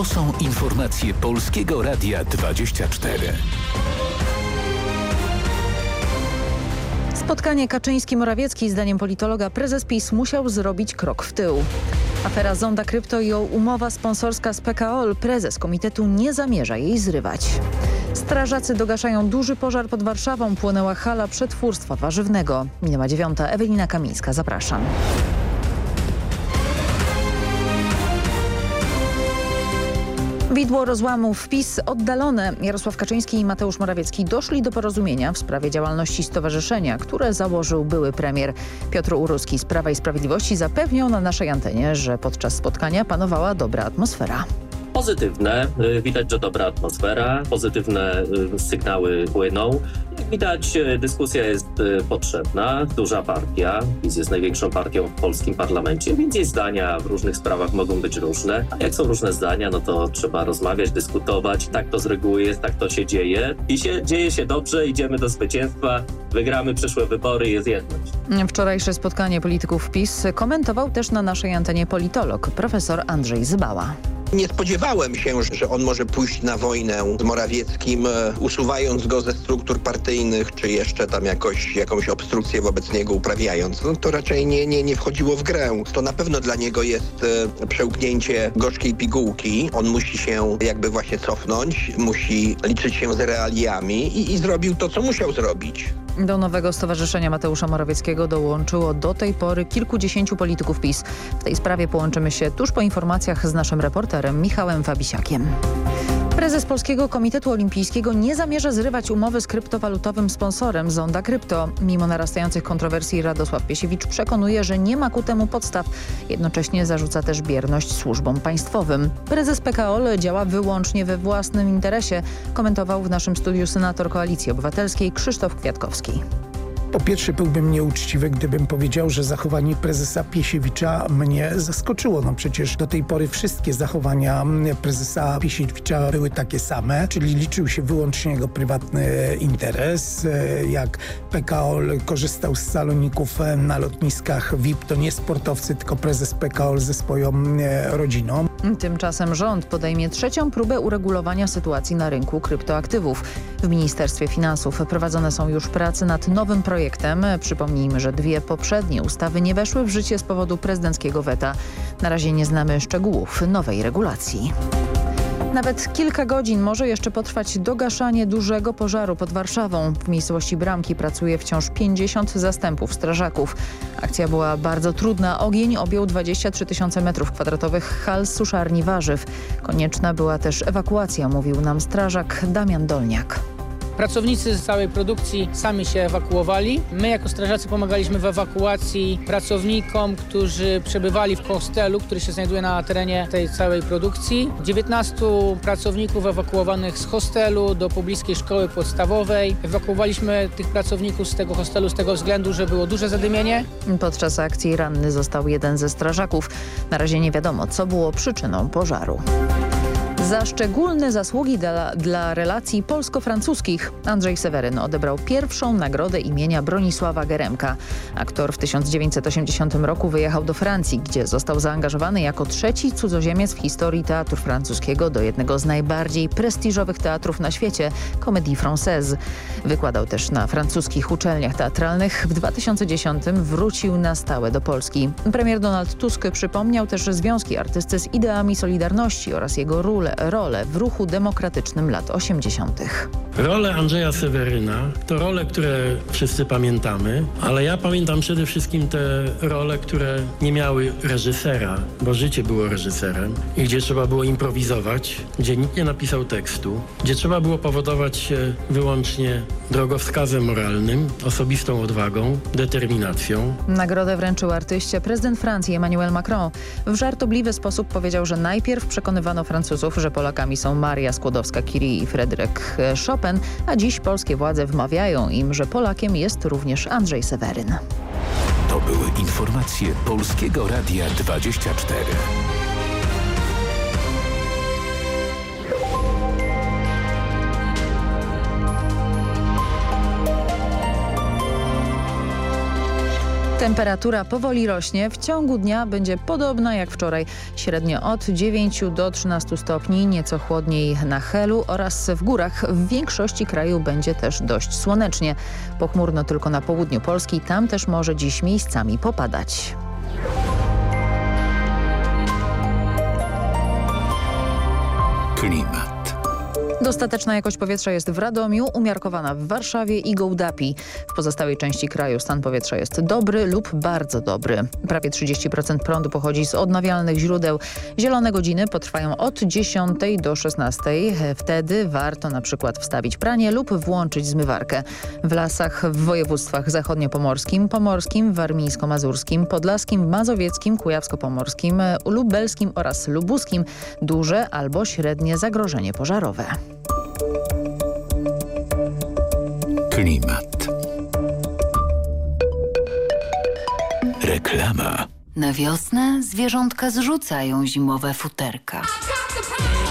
To są informacje Polskiego Radia 24. Spotkanie Kaczyński-Morawiecki zdaniem politologa prezes PiS musiał zrobić krok w tył. Afera Zonda Krypto i umowa sponsorska z PKOL. Prezes komitetu nie zamierza jej zrywać. Strażacy dogaszają duży pożar pod Warszawą. Płonęła hala przetwórstwa warzywnego. Minęła dziewiąta. Ewelina Kamińska. Zapraszam. Widło rozłamów PiS oddalone. Jarosław Kaczyński i Mateusz Morawiecki doszli do porozumienia w sprawie działalności stowarzyszenia, które założył były premier. Piotr Uruski z Prawa i Sprawiedliwości zapewniał na naszej antenie, że podczas spotkania panowała dobra atmosfera pozytywne. Y, widać, że dobra atmosfera, pozytywne y, sygnały płyną. Jak widać, y, dyskusja jest potrzebna. Duża partia, PiS jest największą partią w polskim parlamencie, więc jej zdania w różnych sprawach mogą być różne. A jak są różne zdania, no to trzeba rozmawiać, dyskutować. Tak to z reguły jest, tak to się dzieje. I się, dzieje się dobrze, idziemy do zwycięstwa, wygramy przyszłe wybory, jest jedność. Wczorajsze spotkanie polityków PiS komentował też na naszej antenie politolog profesor Andrzej Zybała. Nie spodziewałem się, że on może pójść na wojnę z Morawieckim, e, usuwając go ze struktur partyjnych, czy jeszcze tam jakoś, jakąś obstrukcję wobec niego uprawiając. No to raczej nie, nie, nie wchodziło w grę. To na pewno dla niego jest e, przełknięcie gorzkiej pigułki. On musi się jakby właśnie cofnąć, musi liczyć się z realiami i, i zrobił to, co musiał zrobić. Do nowego stowarzyszenia Mateusza Morawieckiego dołączyło do tej pory kilkudziesięciu polityków PiS. W tej sprawie połączymy się tuż po informacjach z naszym reporterem Michałem Fabisiakiem. Prezes Polskiego Komitetu Olimpijskiego nie zamierza zrywać umowy z kryptowalutowym sponsorem Zonda Krypto. Mimo narastających kontrowersji Radosław Piesiewicz przekonuje, że nie ma ku temu podstaw. Jednocześnie zarzuca też bierność służbom państwowym. Prezes PKOL działa wyłącznie we własnym interesie, komentował w naszym studiu senator Koalicji Obywatelskiej Krzysztof Kwiatkowski. safety. Po pierwsze byłbym nieuczciwy, gdybym powiedział, że zachowanie prezesa Piesiewicza mnie zaskoczyło. No przecież do tej pory wszystkie zachowania prezesa Piesiewicza były takie same, czyli liczył się wyłącznie jego prywatny interes. Jak PKO korzystał z saloników na lotniskach VIP, to nie sportowcy, tylko prezes PKO ze swoją rodziną. Tymczasem rząd podejmie trzecią próbę uregulowania sytuacji na rynku kryptoaktywów. W Ministerstwie Finansów prowadzone są już prace nad nowym projektem. Przypomnijmy, że dwie poprzednie ustawy nie weszły w życie z powodu prezydenckiego weta. Na razie nie znamy szczegółów nowej regulacji. Nawet kilka godzin może jeszcze potrwać dogaszanie dużego pożaru pod Warszawą. W miejscowości Bramki pracuje wciąż 50 zastępów strażaków. Akcja była bardzo trudna. Ogień objął 23 tysiące metrów kwadratowych hal suszarni warzyw. Konieczna była też ewakuacja, mówił nam strażak Damian Dolniak. Pracownicy z całej produkcji sami się ewakuowali. My jako strażacy pomagaliśmy w ewakuacji pracownikom, którzy przebywali w hostelu, który się znajduje na terenie tej całej produkcji. 19 pracowników ewakuowanych z hostelu do pobliskiej szkoły podstawowej. Ewakuowaliśmy tych pracowników z tego hostelu z tego względu, że było duże zadymienie. Podczas akcji ranny został jeden ze strażaków. Na razie nie wiadomo, co było przyczyną pożaru. Za szczególne zasługi dla, dla relacji polsko-francuskich Andrzej Seweryn odebrał pierwszą nagrodę imienia Bronisława Geremka. Aktor w 1980 roku wyjechał do Francji, gdzie został zaangażowany jako trzeci cudzoziemiec w historii teatru francuskiego do jednego z najbardziej prestiżowych teatrów na świecie, Comédie Française. Wykładał też na francuskich uczelniach teatralnych. W 2010 wrócił na stałe do Polski. Premier Donald Tusk przypomniał też związki artysty z ideami Solidarności oraz jego rolę rolę w ruchu demokratycznym lat 80. Role Andrzeja Seweryna to role, które wszyscy pamiętamy, ale ja pamiętam przede wszystkim te role, które nie miały reżysera, bo życie było reżyserem i gdzie trzeba było improwizować, gdzie nikt nie napisał tekstu, gdzie trzeba było powodować się wyłącznie drogowskazem moralnym, osobistą odwagą, determinacją. Nagrodę wręczył artyście prezydent Francji Emmanuel Macron. W żartobliwy sposób powiedział, że najpierw przekonywano Francuzów, że Polakami są Maria Skłodowska-Curie i Fryderyk Chopin, a dziś polskie władze wmawiają im, że Polakiem jest również Andrzej Seweryn. To były informacje Polskiego Radia 24. Temperatura powoli rośnie. W ciągu dnia będzie podobna jak wczoraj. Średnio od 9 do 13 stopni, nieco chłodniej na Helu oraz w górach. W większości kraju będzie też dość słonecznie. Pochmurno tylko na południu Polski. Tam też może dziś miejscami popadać. Klimat. Dostateczna jakość powietrza jest w Radomiu, umiarkowana w Warszawie i Gołdapi. W pozostałej części kraju stan powietrza jest dobry lub bardzo dobry. Prawie 30% prądu pochodzi z odnawialnych źródeł. Zielone godziny potrwają od 10 do 16. Wtedy warto na przykład wstawić pranie lub włączyć zmywarkę. W lasach w województwach zachodniopomorskim, pomorskim, warmińsko-mazurskim, podlaskim, mazowieckim, kujawsko-pomorskim, lubelskim oraz lubuskim duże albo średnie zagrożenie pożarowe. Klimat. Reklama. Na wiosnę zwierzątka zrzucają zimowe futerka.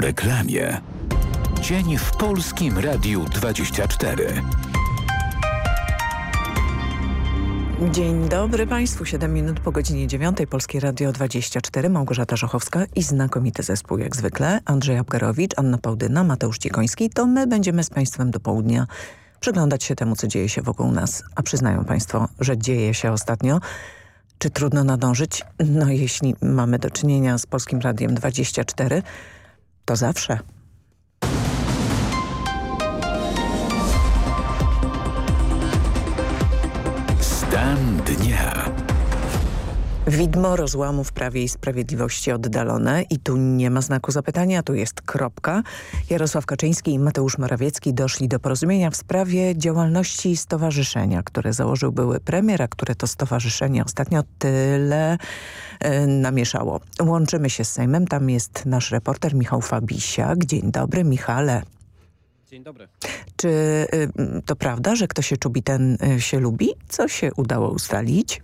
Reklamie. Dzień w Polskim Radiu 24. Dzień dobry Państwu. 7 minut po godzinie 9. Polskie Radio 24. Małgorzata Żochowska i znakomity zespół jak zwykle. Andrzej Abgarowicz, Anna Pałdyna, Mateusz Cikoński. To my będziemy z Państwem do południa przyglądać się temu, co dzieje się wokół nas. A przyznają Państwo, że dzieje się ostatnio. Czy trudno nadążyć? No jeśli mamy do czynienia z Polskim Radiem 24, to zawsze. Stan dnia. Widmo rozłamu w Prawie i Sprawiedliwości oddalone i tu nie ma znaku zapytania, tu jest kropka. Jarosław Kaczyński i Mateusz Morawiecki doszli do porozumienia w sprawie działalności stowarzyszenia, które założył były premier, a które to stowarzyszenie ostatnio tyle y, namieszało. Łączymy się z Sejmem, tam jest nasz reporter Michał Fabisiak. Dzień dobry Michale. Dzień dobry. Czy y, to prawda, że kto się czubi, ten y, się lubi? Co się udało ustalić?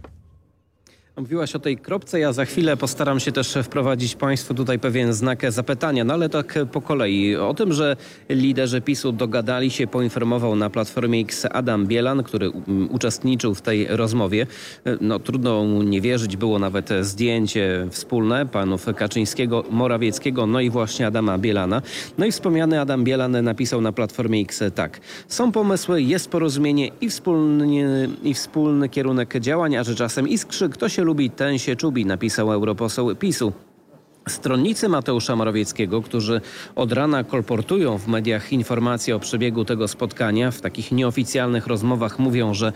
Mówiłaś o tej kropce, ja za chwilę postaram się też wprowadzić Państwu tutaj pewien znak zapytania, no ale tak po kolei. O tym, że liderzy PiSu dogadali się, poinformował na Platformie X Adam Bielan, który uczestniczył w tej rozmowie. No trudno mu nie wierzyć, było nawet zdjęcie wspólne panów Kaczyńskiego, Morawieckiego, no i właśnie Adama Bielana. No i wspomniany Adam Bielan napisał na Platformie X tak. Są pomysły, jest porozumienie i wspólny, i wspólny kierunek działań, a że czasem iskrzy, kto się lubi, ten się czubi, napisał europoseł PiSu. Stronnicy Mateusza Morawieckiego, którzy od rana kolportują w mediach informacje o przebiegu tego spotkania, w takich nieoficjalnych rozmowach mówią, że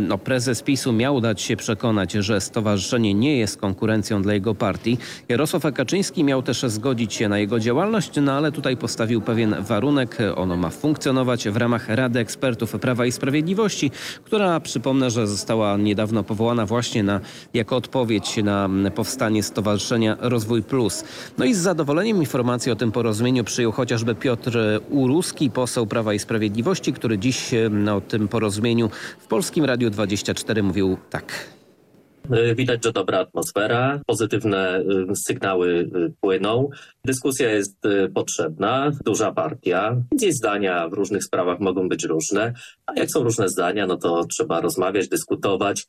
no, prezes PiSu miał dać się przekonać, że stowarzyszenie nie jest konkurencją dla jego partii. Jarosław Kaczyński miał też zgodzić się na jego działalność, no ale tutaj postawił pewien warunek. Ono ma funkcjonować w ramach Rady Ekspertów Prawa i Sprawiedliwości, która przypomnę, że została niedawno powołana właśnie na, jako odpowiedź na powstanie Stowarzyszenia Rozwój Plus. No i z zadowoleniem informację o tym porozumieniu przyjął chociażby Piotr Uruski, poseł Prawa i Sprawiedliwości, który dziś o tym porozumieniu w Polskim Radiu 24 mówił tak. Widać, że dobra atmosfera, pozytywne sygnały płyną. Dyskusja jest potrzebna, duża partia, więc zdania w różnych sprawach mogą być różne, a jak są różne zdania, no to trzeba rozmawiać, dyskutować.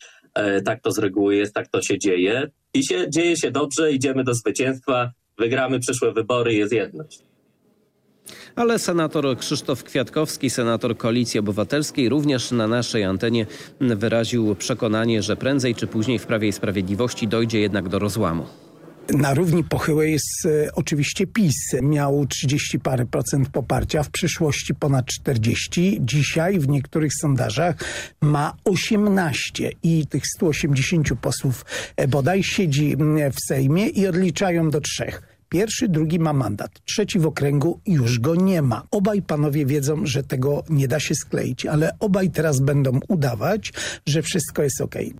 Tak to z reguły jest, tak to się dzieje. I się, dzieje się dobrze, idziemy do zwycięstwa, wygramy przyszłe wybory, jest jedność. Ale senator Krzysztof Kwiatkowski, senator Koalicji Obywatelskiej, również na naszej antenie wyraził przekonanie, że prędzej czy później w Prawie i Sprawiedliwości dojdzie jednak do rozłamu. Na równi pochyłej jest e, oczywiście PiS. Miał 30 parę procent poparcia, w przyszłości ponad 40. Dzisiaj w niektórych sondażach ma 18 i tych 180 posłów e, bodaj siedzi w Sejmie i odliczają do trzech. Pierwszy, drugi ma mandat. Trzeci w okręgu już go nie ma. Obaj panowie wiedzą, że tego nie da się skleić, ale obaj teraz będą udawać, że wszystko jest okej.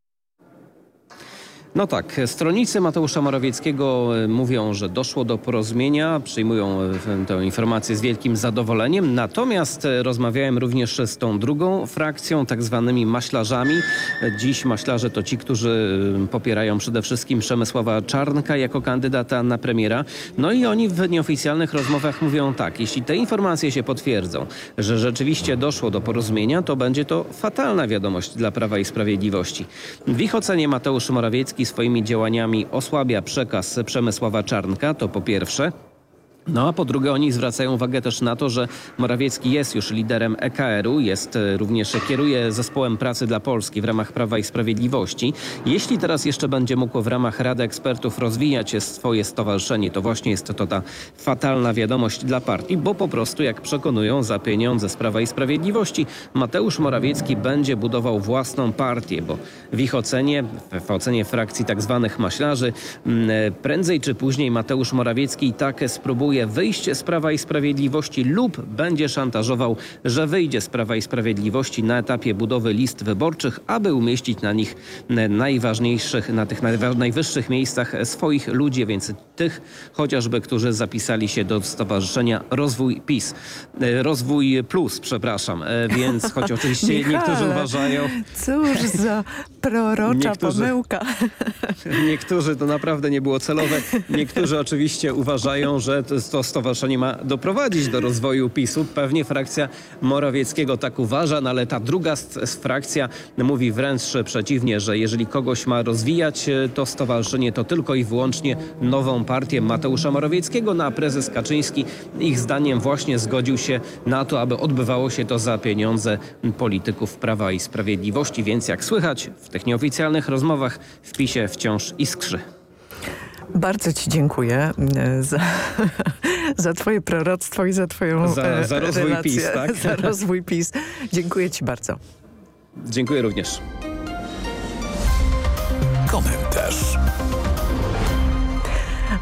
No tak, stronnicy Mateusza Morawieckiego e, mówią, że doszło do porozumienia, przyjmują e, tę informację z wielkim zadowoleniem. Natomiast e, rozmawiałem również z tą drugą frakcją, tak zwanymi maślarzami. Dziś maślarze to ci, którzy popierają przede wszystkim Przemysława Czarnka jako kandydata na premiera. No i oni w nieoficjalnych rozmowach mówią tak, jeśli te informacje się potwierdzą, że rzeczywiście doszło do porozumienia, to będzie to fatalna wiadomość dla Prawa i Sprawiedliwości. W ich ocenie Mateusz Morawiecki swoimi działaniami osłabia przekaz Przemysława Czarnka, to po pierwsze. No a po drugie oni zwracają uwagę też na to, że Morawiecki jest już liderem EKR-u, jest e, również kieruje zespołem pracy dla Polski w ramach Prawa i Sprawiedliwości. Jeśli teraz jeszcze będzie mógł w ramach Rady Ekspertów rozwijać swoje stowarzyszenie, to właśnie jest to ta fatalna wiadomość dla partii, bo po prostu jak przekonują za pieniądze z Prawa i Sprawiedliwości Mateusz Morawiecki będzie budował własną partię, bo w ich ocenie, w ocenie frakcji tak zwanych maślarzy, e, prędzej czy później Mateusz Morawiecki i tak spróbuje wyjście wyjść z Prawa i Sprawiedliwości lub będzie szantażował, że wyjdzie z Prawa i Sprawiedliwości na etapie budowy list wyborczych, aby umieścić na nich najważniejszych, na tych najwyższych miejscach swoich ludzi, więc tych chociażby, którzy zapisali się do Stowarzyszenia Rozwój PiS. E, Rozwój Plus, przepraszam. E, więc choć oczywiście niektórzy uważają... Cóż za prorocza niektórzy, pomyłka. Niektórzy, to naprawdę nie było celowe, niektórzy oczywiście uważają, że to stowarzyszenie ma doprowadzić do rozwoju PiSu. Pewnie frakcja Morawieckiego tak uważa, no ale ta druga frakcja mówi wręcz przeciwnie, że jeżeli kogoś ma rozwijać e, to stowarzyszenie, to tylko i wyłącznie nową partię Mateusza Morawieckiego, no a prezes Kaczyński ich zdaniem właśnie zgodził się na to, aby odbywało się to za pieniądze polityków Prawa i Sprawiedliwości, więc jak słychać w tych nieoficjalnych rozmowach w PiSie wciąż iskrzy. Bardzo Ci dziękuję e, za, za Twoje proroctwo i za Twoją za, e, za rozwój relację, PiS, tak? Za rozwój PiS. Dziękuję Ci bardzo. Dziękuję również. Komentarz.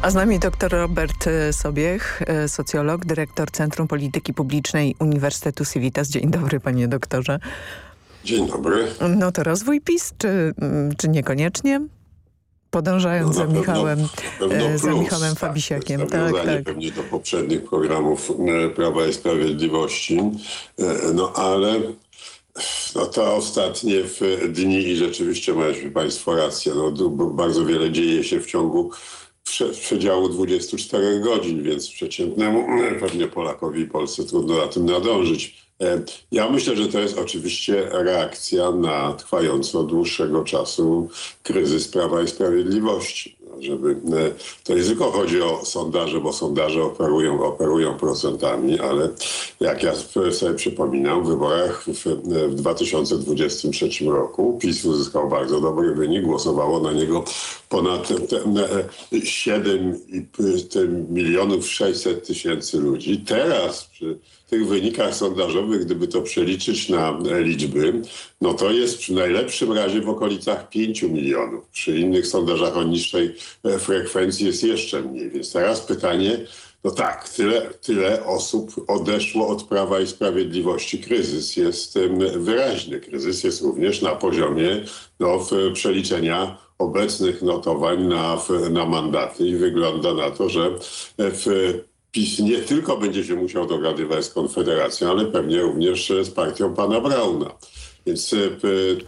A z nami dr Robert e, Sobiech, socjolog, dyrektor Centrum Polityki Publicznej Uniwersytetu Civitas. Dzień dobry panie doktorze. Dzień dobry. No to rozwój PiS, czy, mm, czy niekoniecznie? Podążając no za, Michałem, plus, za Michałem tak, Fabisiakiem. Tak, tak, tak. pewnie do poprzednich programów e, Prawa i Sprawiedliwości. E, no ale no to ostatnie dni i rzeczywiście mają Państwo rację. No, bardzo wiele dzieje się w ciągu w przedziału 24 godzin, więc przeciętnemu pewnie Polakowi i Polsce trudno na tym nadążyć. E, ja myślę, że to jest oczywiście reakcja na trwający od dłuższego czasu kryzys Prawa i Sprawiedliwości. No, żeby, e, to nie tylko chodzi o sondaże, bo sondaże operują, operują procentami, ale jak ja sobie przypominam, w wyborach w, w 2023 roku PiS uzyskał bardzo dobry wynik, głosowało na niego ponad 7 milionów 600 tysięcy ludzi. Teraz przy tych wynikach sondażowych, gdyby to przeliczyć na liczby, no to jest przy najlepszym razie w okolicach 5 milionów. Przy innych sondażach o niższej e, frekwencji jest jeszcze mniej. Więc teraz pytanie, no tak, tyle, tyle osób odeszło od Prawa i Sprawiedliwości. Kryzys jest wyraźny. Kryzys jest również na poziomie no, przeliczenia obecnych notowań na, na mandaty i wygląda na to, że w PiS nie tylko będzie się musiał dogadywać z Konfederacją, ale pewnie również z partią pana Brauna. Więc e,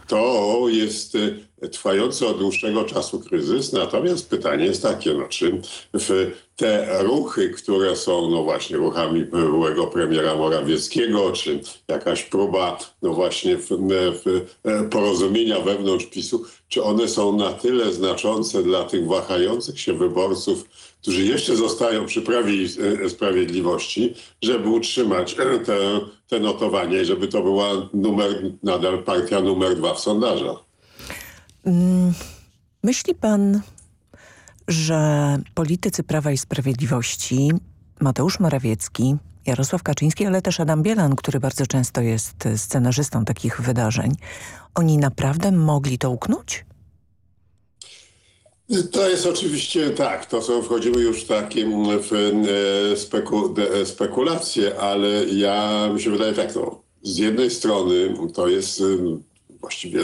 to jest e, trwający od dłuższego czasu kryzys. Natomiast pytanie jest takie, no, czy te ruchy, które są no właśnie ruchami byłego premiera Morawieckiego, czy jakaś próba no właśnie w, w, porozumienia wewnątrz PiSu, czy one są na tyle znaczące dla tych wahających się wyborców, którzy jeszcze zostają przy Prawie i Sprawiedliwości, żeby utrzymać te, te notowanie i żeby to była numer, nadal partia numer dwa w sondażach. Myśli pan, że politycy Prawa i Sprawiedliwości, Mateusz Morawiecki, Jarosław Kaczyński, ale też Adam Bielan, który bardzo często jest scenarzystą takich wydarzeń, oni naprawdę mogli to uknąć? To jest oczywiście tak, to są, wchodzimy już w takie w, speku, spekulacje, ale ja mi się wydaje tak, no, z jednej strony to jest właściwie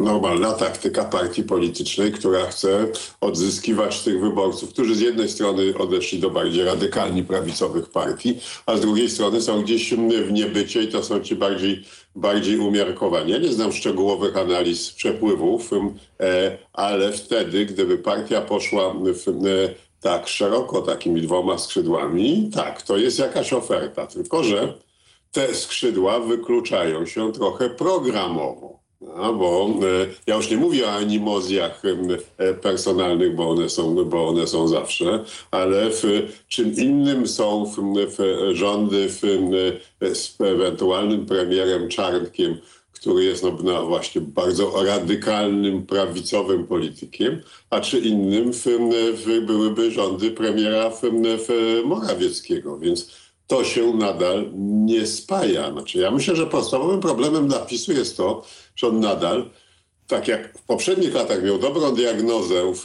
normalna taktyka partii politycznej, która chce odzyskiwać tych wyborców, którzy z jednej strony odeszli do bardziej radykalnie prawicowych partii, a z drugiej strony są gdzieś w niebycie i to są ci bardziej, bardziej umiarkowani. Ja nie znam szczegółowych analiz przepływów, ale wtedy, gdyby partia poszła w, tak szeroko takimi dwoma skrzydłami, tak, to jest jakaś oferta, tylko że te skrzydła wykluczają się trochę programowo. No, bo e, ja już nie mówię o animozjach e, personalnych, bo one są, bo one są zawsze, ale w czym innym są w, w rządy w, z ewentualnym premierem Czarnkiem, który jest no, no, właśnie bardzo radykalnym, prawicowym politykiem, a czy innym w, w byłyby rządy premiera w, w Morawieckiego. Więc to się nadal nie spaja. Znaczy, ja myślę, że podstawowym problemem dla PiSu jest to, że on nadal, tak jak w poprzednich latach miał dobrą diagnozę w,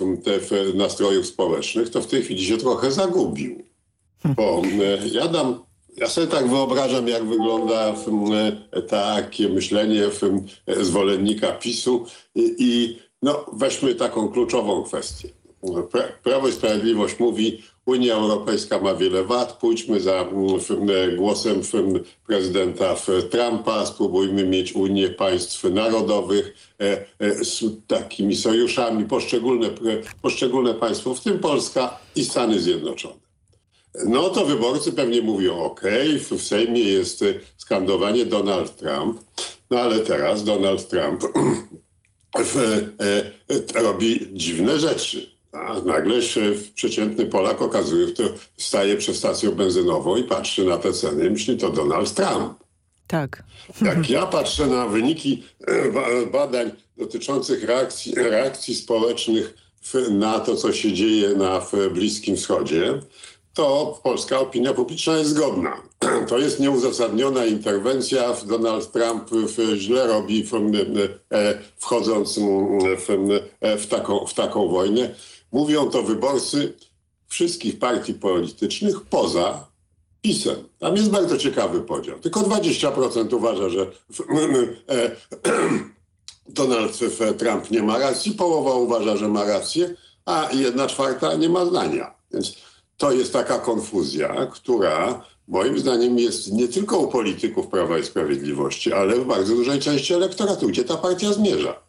w nastrojów społecznych, to w tej chwili się trochę zagubił. Bo e, ja dam ja sobie tak wyobrażam, jak wygląda e, takie myślenie w, e, zwolennika PiSu i, i no, weźmy taką kluczową kwestię. Prawo i Sprawiedliwość mówi, Unia Europejska ma wiele wad, pójdźmy za głosem prezydenta Trumpa, spróbujmy mieć Unię państw narodowych e, e, z takimi sojuszami, poszczególne, poszczególne państwa, w tym Polska i Stany Zjednoczone. No to wyborcy pewnie mówią, ok, w Sejmie jest skandowanie Donald Trump, no ale teraz Donald Trump e, robi dziwne rzeczy a nagle się przeciętny Polak okazuje, że staje przed stacją benzynową i patrzy na te ceny i myśli, to Donald Trump. Tak. Jak ja patrzę na wyniki e, badań dotyczących reakcji, reakcji społecznych na to, co się dzieje na Bliskim Wschodzie, to polska opinia publiczna jest zgodna. To jest nieuzasadniona interwencja. Donald Trump źle robi e, wchodząc w, w, taką, w taką wojnę. Mówią to wyborcy wszystkich partii politycznych poza PiSem. Tam jest bardzo ciekawy podział. Tylko 20% uważa, że e, Donald Trump nie ma racji, połowa uważa, że ma rację, a jedna czwarta nie ma zdania. Więc to jest taka konfuzja, która moim zdaniem jest nie tylko u polityków Prawa i Sprawiedliwości, ale w bardzo dużej części elektoratu, gdzie ta partia zmierza.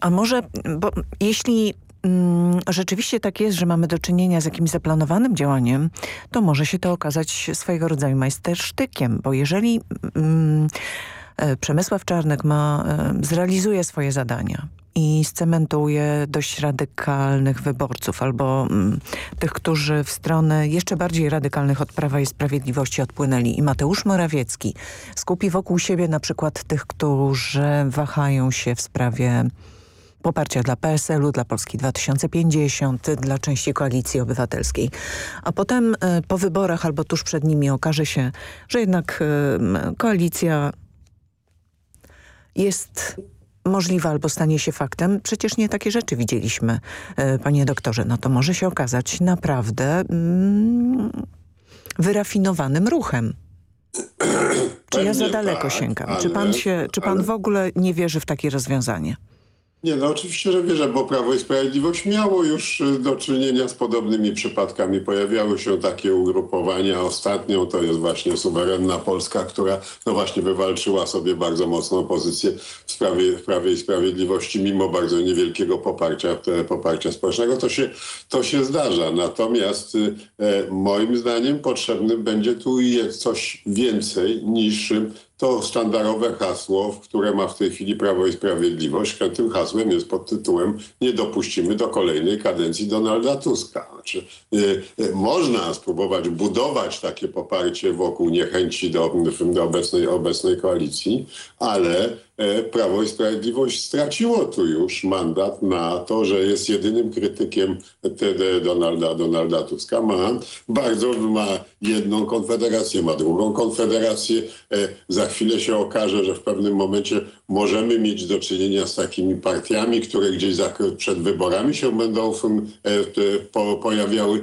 A może, bo jeśli mm, rzeczywiście tak jest, że mamy do czynienia z jakimś zaplanowanym działaniem, to może się to okazać swojego rodzaju majstersztykiem, bo jeżeli mm, e, Przemysław Czarnek ma, e, zrealizuje swoje zadania i scementuje dość radykalnych wyborców albo mm, tych, którzy w stronę jeszcze bardziej radykalnych od Prawa i Sprawiedliwości odpłynęli. I Mateusz Morawiecki skupi wokół siebie na przykład tych, którzy wahają się w sprawie poparcia dla PSL-u, dla Polski 2050, dla części Koalicji Obywatelskiej. A potem e, po wyborach albo tuż przed nimi okaże się, że jednak e, koalicja jest możliwa albo stanie się faktem. Przecież nie takie rzeczy widzieliśmy, e, panie doktorze. No to może się okazać naprawdę mm, wyrafinowanym ruchem. Czy ja za daleko tak, sięgam? Ale, czy pan, się, czy pan ale... w ogóle nie wierzy w takie rozwiązanie? Nie, no oczywiście, że wierzę, bo Prawo i Sprawiedliwość miało już y, do czynienia z podobnymi przypadkami. Pojawiały się takie ugrupowania. Ostatnią to jest właśnie suwerenna Polska, która no właśnie wywalczyła sobie bardzo mocną pozycję w Prawie, w Prawie i Sprawiedliwości, mimo bardzo niewielkiego poparcia, poparcia społecznego, to się, to się zdarza. Natomiast e, moim zdaniem potrzebny będzie tu coś więcej niż to sztandarowe hasło, które ma w tej chwili Prawo i Sprawiedliwość. Tym hasłem jest pod tytułem nie dopuścimy do kolejnej kadencji Donalda Tuska. Znaczy, y, y, można spróbować budować takie poparcie wokół niechęci do, do obecnej, obecnej koalicji, ale Prawo i Sprawiedliwość straciło tu już mandat na to, że jest jedynym krytykiem Donalda, Donalda Tuska. Ma bardzo, ma jedną konfederację, ma drugą konfederację. E, za chwilę się okaże, że w pewnym momencie możemy mieć do czynienia z takimi partiami, które gdzieś przed wyborami się będą e, po, pojawiały.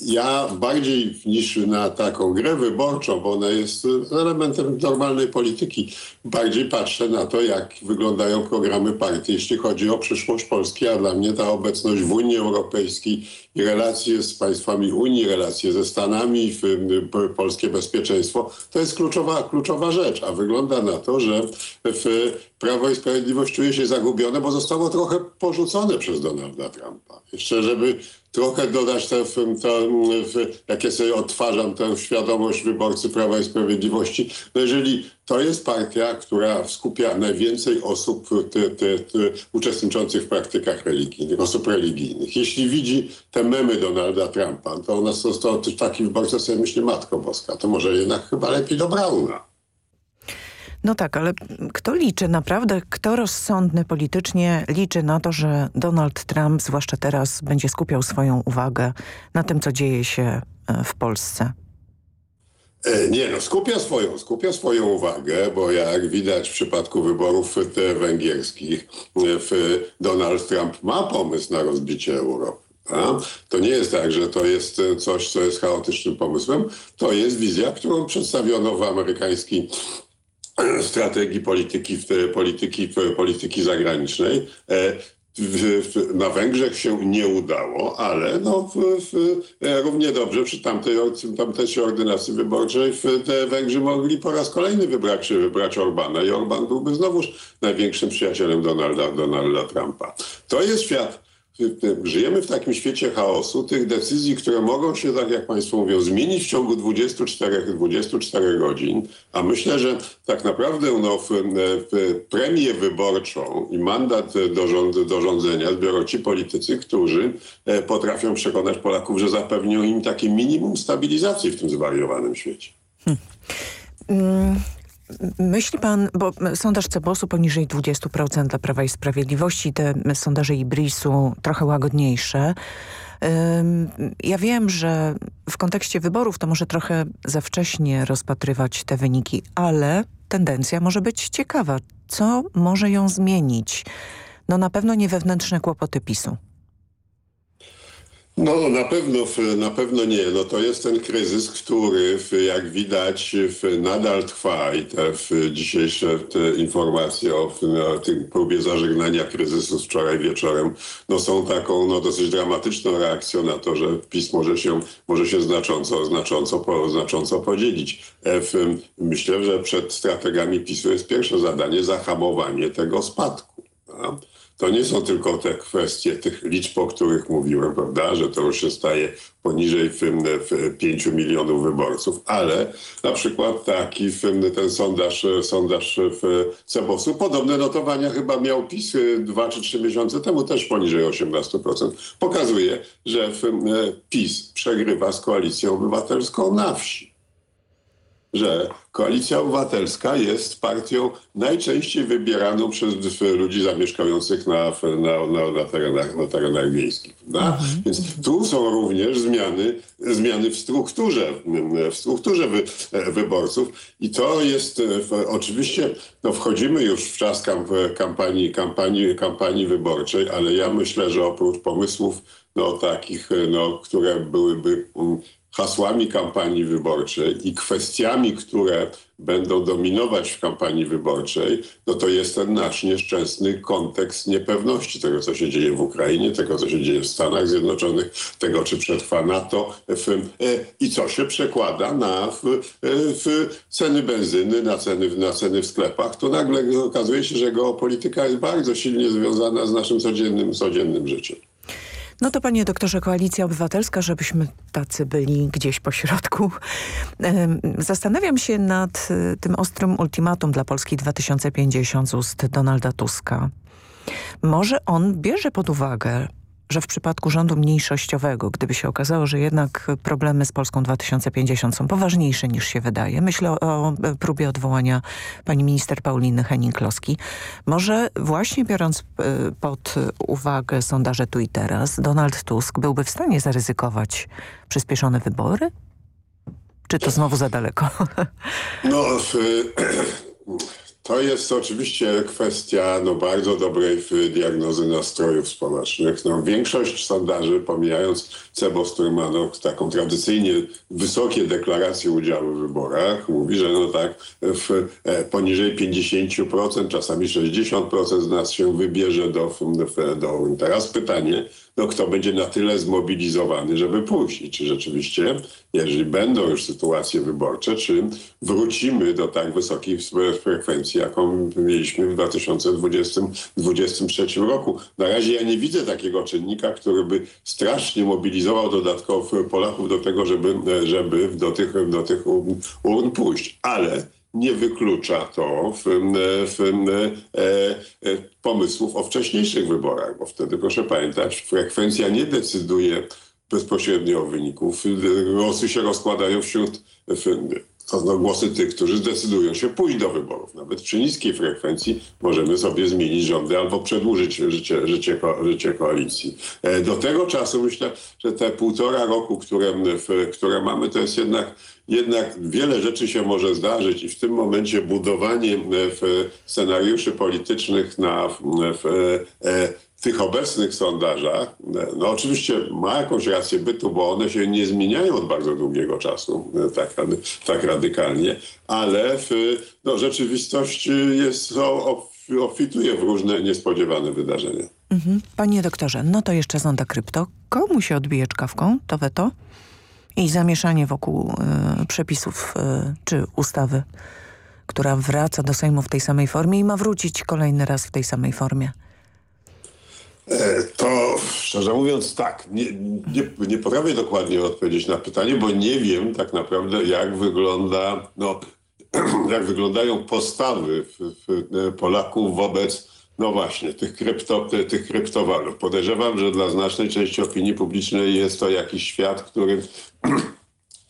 Ja bardziej niż na taką grę wyborczą, bo ona jest elementem normalnej polityki, bardziej patrzę na to, jak wyglądają programy partii, jeśli chodzi o przyszłość Polski, a dla mnie ta obecność w Unii Europejskiej relacje z państwami Unii, relacje ze Stanami, polskie bezpieczeństwo, to jest kluczowa, kluczowa rzecz, a wygląda na to, że Prawo i Sprawiedliwość czuje się zagubione, bo zostało trochę porzucone przez Donalda Trumpa. Jeszcze żeby trochę dodać to, to, jak ja sobie odtwarzam tę świadomość wyborcy Prawa i Sprawiedliwości, no jeżeli to jest partia, która skupia najwięcej osób te, te, te, uczestniczących w praktykach religijnych, osób religijnych. Jeśli widzi te memy Donalda Trumpa, to u nas to, to taki wyborca sobie myśli, Matko Boska, to może jednak chyba lepiej do Brauna. No tak, ale kto liczy naprawdę, kto rozsądny politycznie liczy na to, że Donald Trump, zwłaszcza teraz, będzie skupiał swoją uwagę na tym, co dzieje się e, w Polsce? E, nie, no skupia swoją, skupia swoją uwagę, bo jak widać w przypadku wyborów te węgierskich, e, Donald Trump ma pomysł na rozbicie Europy. To nie jest tak, że to jest coś, co jest chaotycznym pomysłem. To jest wizja, którą przedstawiono w amerykańskiej strategii polityki, polityki, polityki zagranicznej. E, na Węgrzech się nie udało, ale no, równie dobrze przy tamtej, tamtejszej ordynacji wyborczej te Węgrzy mogli po raz kolejny wybrać, wybrać Orbana i Orban byłby znowuż największym przyjacielem Donalda, Donalda Trumpa. To jest świat żyjemy w takim świecie chaosu, tych decyzji, które mogą się, tak jak Państwo mówią, zmienić w ciągu 24, 24 godzin, a myślę, że tak naprawdę no, w, w premię wyborczą i mandat do, rząd, do rządzenia zbiorą ci politycy, którzy e, potrafią przekonać Polaków, że zapewnią im takie minimum stabilizacji w tym zwariowanym świecie. Hmm. Myśli pan, bo sondaż Cebosu poniżej 20% dla Prawa i Sprawiedliwości, te sondaże Ibrisu trochę łagodniejsze. Ja wiem, że w kontekście wyborów to może trochę za wcześnie rozpatrywać te wyniki, ale tendencja może być ciekawa. Co może ją zmienić? No na pewno nie wewnętrzne kłopoty PiSu. No na pewno, na pewno nie. No to jest ten kryzys, który jak widać nadal trwa i te dzisiejsze te informacje o, o tym próbie zażegnania kryzysu wczoraj wieczorem no są taką no, dosyć dramatyczną reakcją na to, że PiS może się, może się znacząco, znacząco, znacząco podzielić. E, myślę, że przed strategami PiSu jest pierwsze zadanie zahamowanie tego spadku. Tak? To nie są tylko te kwestie tych liczb, o których mówiłem, prawda, że to już się staje poniżej 5 milionów wyborców, ale na przykład taki ten sondaż, sondaż w Cebosu, podobne notowania chyba miał PiS 2 czy 3 miesiące temu, też poniżej 18%. Pokazuje, że PiS przegrywa z koalicją obywatelską na wsi że Koalicja Obywatelska jest partią najczęściej wybieraną przez ludzi zamieszkających na, na, na, na terenach, na terenach wiejskich. Mhm. Więc tu są również zmiany, zmiany w strukturze, w strukturze wy, wyborców i to jest oczywiście, no wchodzimy już w czas kampanii, kampanii, kampanii wyborczej, ale ja myślę, że oprócz pomysłów no, takich, no, które byłyby hasłami kampanii wyborczej i kwestiami, które będą dominować w kampanii wyborczej, no to jest ten nasz nieszczęsny kontekst niepewności tego, co się dzieje w Ukrainie, tego, co się dzieje w Stanach Zjednoczonych, tego, czy przetrwa NATO e, i co się przekłada na w, e, w ceny benzyny, na ceny, na ceny w sklepach. To nagle okazuje się, że geopolityka jest bardzo silnie związana z naszym codziennym, codziennym życiem. No to panie doktorze, Koalicja Obywatelska, żebyśmy tacy byli gdzieś po środku. Zastanawiam się nad y, tym ostrym ultimatum dla Polski 2050 z ust Donalda Tuska. Może on bierze pod uwagę że w przypadku rządu mniejszościowego, gdyby się okazało, że jednak problemy z Polską 2050 są poważniejsze niż się wydaje, myślę o, o próbie odwołania pani minister Pauliny Henning-Kloski, może właśnie biorąc e, pod uwagę sondaże tu i teraz, Donald Tusk byłby w stanie zaryzykować przyspieszone wybory? Czy to znowu za daleko? No, To jest oczywiście kwestia no, bardzo dobrej diagnozy nastrojów społecznych. No, większość sondaży, pomijając ma no, taką tradycyjnie wysokie deklaracje udziału w wyborach, mówi, że no tak w, e, poniżej 50%, czasami 60% z nas się wybierze do, w, do Teraz pytanie, no kto będzie na tyle zmobilizowany, żeby pójść. I czy rzeczywiście, jeżeli będą już sytuacje wyborcze, czy wrócimy do tak wysokiej frekwencji, jaką mieliśmy w 2023 roku. Na razie ja nie widzę takiego czynnika, który by strasznie mobilizował dodatkowo Polaków do tego, żeby, żeby do tych, do tych urn pójść. Ale nie wyklucza to w, w, e, e, pomysłów o wcześniejszych wyborach, bo wtedy proszę pamiętać, frekwencja nie decyduje bezpośrednio o wyników. Głosy się rozkładają wśród to głosy tych, którzy zdecydują się pójść do wyborów. Nawet przy niskiej frekwencji możemy sobie zmienić rządy albo przedłużyć życie, życie, życie koalicji. E, do tego czasu myślę, że te półtora roku, które, które mamy, to jest jednak jednak wiele rzeczy się może zdarzyć i w tym momencie budowanie scenariuszy politycznych na w, w, e, tych obecnych sondażach, no oczywiście ma jakąś rację bytu, bo one się nie zmieniają od bardzo długiego czasu e, tak, tak radykalnie, ale w, no, rzeczywistość jest, obfituje w różne niespodziewane wydarzenia. Mhm. Panie doktorze, no to jeszcze zonda krypto. Komu się odbije czkawką to weto? I zamieszanie wokół y, przepisów y, czy ustawy, która wraca do Sejmu w tej samej formie i ma wrócić kolejny raz w tej samej formie. E, to szczerze mówiąc tak, nie, nie, nie potrafię dokładnie odpowiedzieć na pytanie, bo nie wiem tak naprawdę jak wygląda, no, jak wyglądają postawy Polaków wobec no właśnie, tych, krypto, tych kryptowalut. Podejrzewam, że dla znacznej części opinii publicznej jest to jakiś świat, który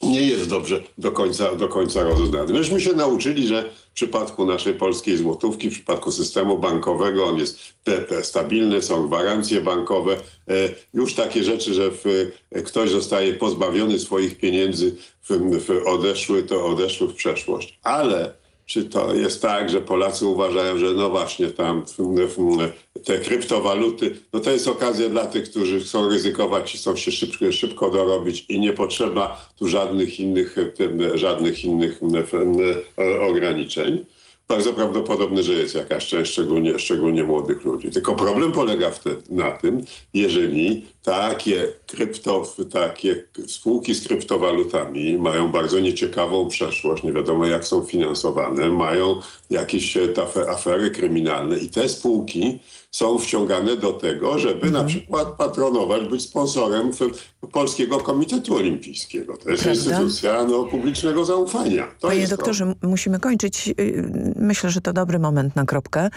nie jest dobrze do końca, do końca rozeznany. Myśmy się nauczyli, że w przypadku naszej polskiej złotówki, w przypadku systemu bankowego, on jest stabilny, są gwarancje bankowe. E, już takie rzeczy, że w, ktoś zostaje pozbawiony swoich pieniędzy, w, w odeszły, to odeszły w przeszłość. Ale czy to jest tak, że Polacy uważają, że no właśnie tam te kryptowaluty, no to jest okazja dla tych, którzy chcą ryzykować i chcą się szybko, szybko dorobić i nie potrzeba tu żadnych innych, żadnych innych ograniczeń bardzo prawdopodobne, że jest jakaś część, szczególnie, szczególnie młodych ludzi. Tylko problem polega wtedy na tym, jeżeli takie krypto, takie spółki z kryptowalutami mają bardzo nieciekawą przeszłość, nie wiadomo jak są finansowane, mają jakieś afery kryminalne i te spółki są wciągane do tego, żeby mhm. na przykład patronować, być sponsorem Polskiego Komitetu Olimpijskiego. To jest Prawda? instytucja no, publicznego zaufania. To Panie doktorze, to. musimy kończyć. Y, myślę, że to dobry moment na kropkę.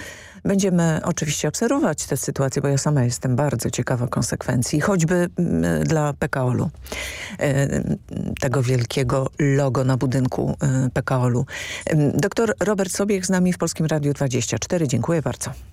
Będziemy oczywiście obserwować tę sytuację, bo ja sama jestem bardzo ciekawa konsekwencji, choćby mm, dla PKOL-u. Y, tego wielkiego logo na budynku y, PKOL-u. Doktor Robert Sobiech z nami w Polskim Radiu 24. Dziękuję bardzo.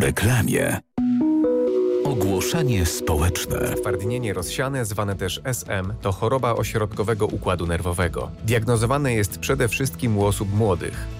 Reklamie. Ogłoszenie społeczne. Twardnienie rozsiane, zwane też SM, to choroba ośrodkowego układu nerwowego. Diagnozowane jest przede wszystkim u osób młodych.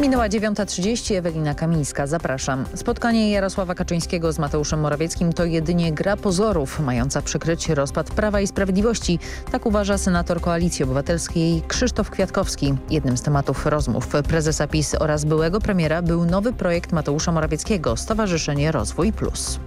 Minęła 9.30, Ewelina Kamińska, zapraszam. Spotkanie Jarosława Kaczyńskiego z Mateuszem Morawieckim to jedynie gra pozorów, mająca przykryć rozpad Prawa i Sprawiedliwości. Tak uważa senator Koalicji Obywatelskiej Krzysztof Kwiatkowski. Jednym z tematów rozmów prezesa PiS oraz byłego premiera był nowy projekt Mateusza Morawieckiego Stowarzyszenie Rozwój Plus.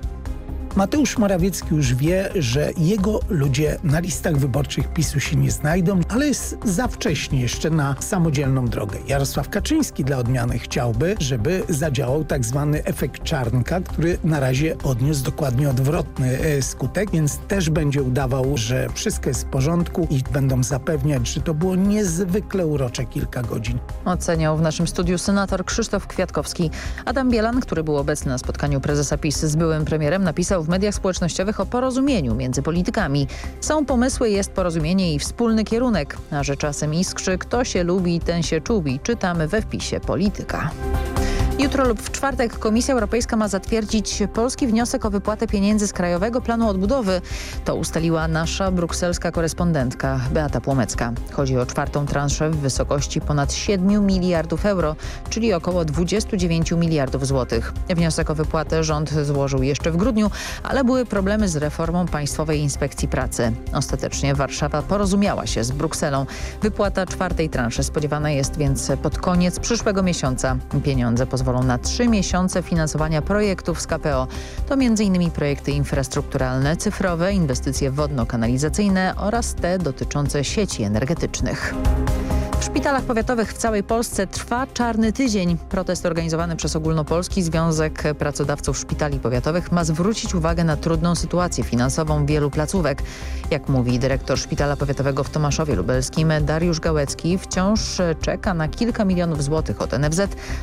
Mateusz Morawiecki już wie, że jego ludzie na listach wyborczych PiSu się nie znajdą, ale jest za wcześnie jeszcze na samodzielną drogę. Jarosław Kaczyński dla odmiany chciałby, żeby zadziałał tak zwany efekt czarnka, który na razie odniósł dokładnie odwrotny e, skutek, więc też będzie udawał, że wszystko jest w porządku i będą zapewniać, że to było niezwykle urocze kilka godzin. Oceniał w naszym studiu senator Krzysztof Kwiatkowski. Adam Bielan, który był obecny na spotkaniu prezesa PiS z byłym premierem, napisał w mediach społecznościowych o porozumieniu między politykami. Są pomysły, jest porozumienie i wspólny kierunek, a że czasem iskrzy, kto się lubi, ten się czubi. Czytamy we wpisie polityka. Jutro lub w czwartek Komisja Europejska ma zatwierdzić polski wniosek o wypłatę pieniędzy z Krajowego Planu Odbudowy. To ustaliła nasza brukselska korespondentka Beata Płomecka. Chodzi o czwartą transzę w wysokości ponad 7 miliardów euro, czyli około 29 miliardów złotych. Wniosek o wypłatę rząd złożył jeszcze w grudniu, ale były problemy z reformą Państwowej Inspekcji Pracy. Ostatecznie Warszawa porozumiała się z Brukselą. Wypłata czwartej transzy spodziewana jest więc pod koniec przyszłego miesiąca. Pieniądze pozwolą pozwolą na trzy miesiące finansowania projektów z KPO. To m.in. projekty infrastrukturalne, cyfrowe, inwestycje wodno-kanalizacyjne oraz te dotyczące sieci energetycznych. W szpitalach powiatowych w całej Polsce trwa czarny tydzień. Protest organizowany przez Ogólnopolski Związek Pracodawców Szpitali Powiatowych ma zwrócić uwagę na trudną sytuację finansową wielu placówek. Jak mówi dyrektor Szpitala Powiatowego w Tomaszowie Lubelskim Dariusz Gałecki wciąż czeka na kilka milionów złotych od NFZ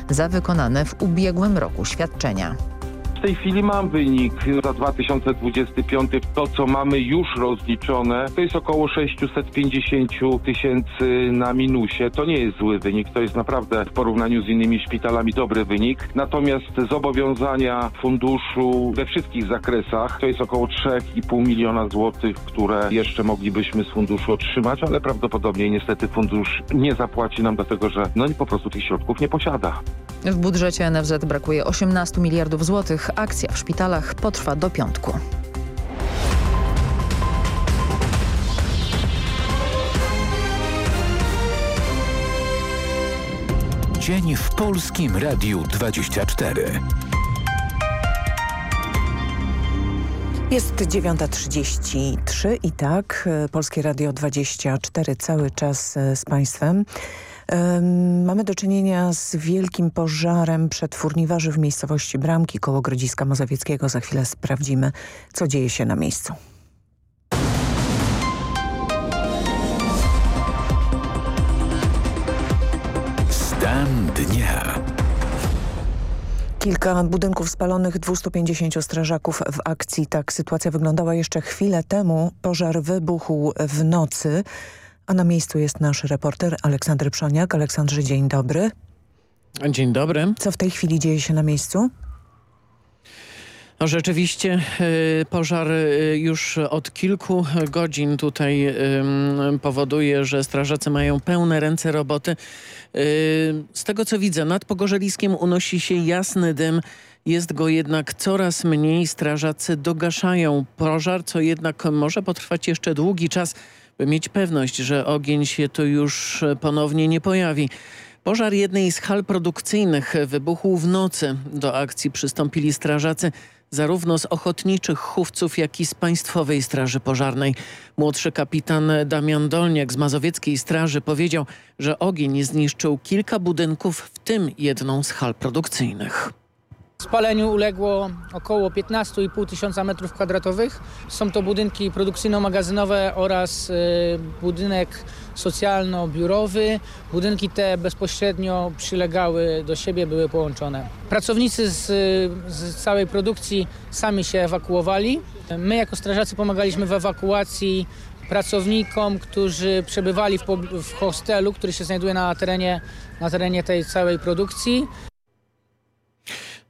za wykonane w ubiegłym roku świadczenia. Tej chwili mam wynik za 2025. To, co mamy już rozliczone, to jest około 650 tysięcy na minusie. To nie jest zły wynik, to jest naprawdę w porównaniu z innymi szpitalami dobry wynik. Natomiast zobowiązania funduszu we wszystkich zakresach to jest około 3,5 miliona złotych, które jeszcze moglibyśmy z funduszu otrzymać, ale prawdopodobnie niestety fundusz nie zapłaci nam dlatego, że no po prostu tych środków nie posiada. W budżecie NFZ brakuje 18 miliardów złotych. Akcja w szpitalach potrwa do piątku. Dzień w Polskim Radiu 24. Jest 9.33 i tak, Polskie Radio 24 cały czas e, z Państwem. Mamy do czynienia z wielkim pożarem przetwórni warzyw w miejscowości Bramki koło Grodziska Mazowieckiego. Za chwilę sprawdzimy, co dzieje się na miejscu. Stan dnia. Kilka budynków spalonych, 250 strażaków w akcji. Tak sytuacja wyglądała jeszcze chwilę temu. Pożar wybuchł w nocy. A na miejscu jest nasz reporter Aleksander Przoniak. Aleksandrze, dzień dobry. Dzień dobry. Co w tej chwili dzieje się na miejscu? No rzeczywiście y, pożar y, już od kilku godzin tutaj powoduje, że strażacy mają pełne ręce roboty. Y, z tego co widzę, nad Pogorzeliskiem unosi się jasny dym. Jest go jednak coraz mniej. Strażacy dogaszają pożar, co jednak może potrwać jeszcze długi czas, by mieć pewność, że ogień się tu już ponownie nie pojawi. Pożar jednej z hal produkcyjnych wybuchł w nocy. Do akcji przystąpili strażacy zarówno z ochotniczych chówców, jak i z Państwowej Straży Pożarnej. Młodszy kapitan Damian Dolniak z Mazowieckiej Straży powiedział, że ogień zniszczył kilka budynków, w tym jedną z hal produkcyjnych. Spaleniu uległo około 15,5 tysiąca metrów kwadratowych. Są to budynki produkcyjno-magazynowe oraz y, budynek socjalno-biurowy. Budynki te bezpośrednio przylegały do siebie, były połączone. Pracownicy z, z całej produkcji sami się ewakuowali. My jako strażacy pomagaliśmy w ewakuacji pracownikom, którzy przebywali w, w hostelu, który się znajduje na terenie, na terenie tej całej produkcji.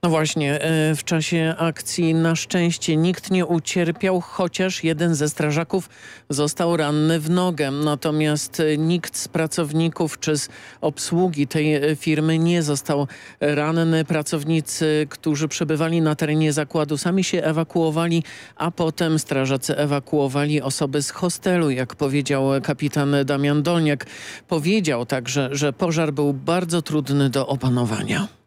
No właśnie, e, w czasie akcji na szczęście nikt nie ucierpiał, chociaż jeden ze strażaków został ranny w nogę. Natomiast nikt z pracowników czy z obsługi tej firmy nie został ranny. Pracownicy, którzy przebywali na terenie zakładu sami się ewakuowali, a potem strażacy ewakuowali osoby z hostelu, jak powiedział kapitan Damian Dolniak. Powiedział także, że pożar był bardzo trudny do opanowania.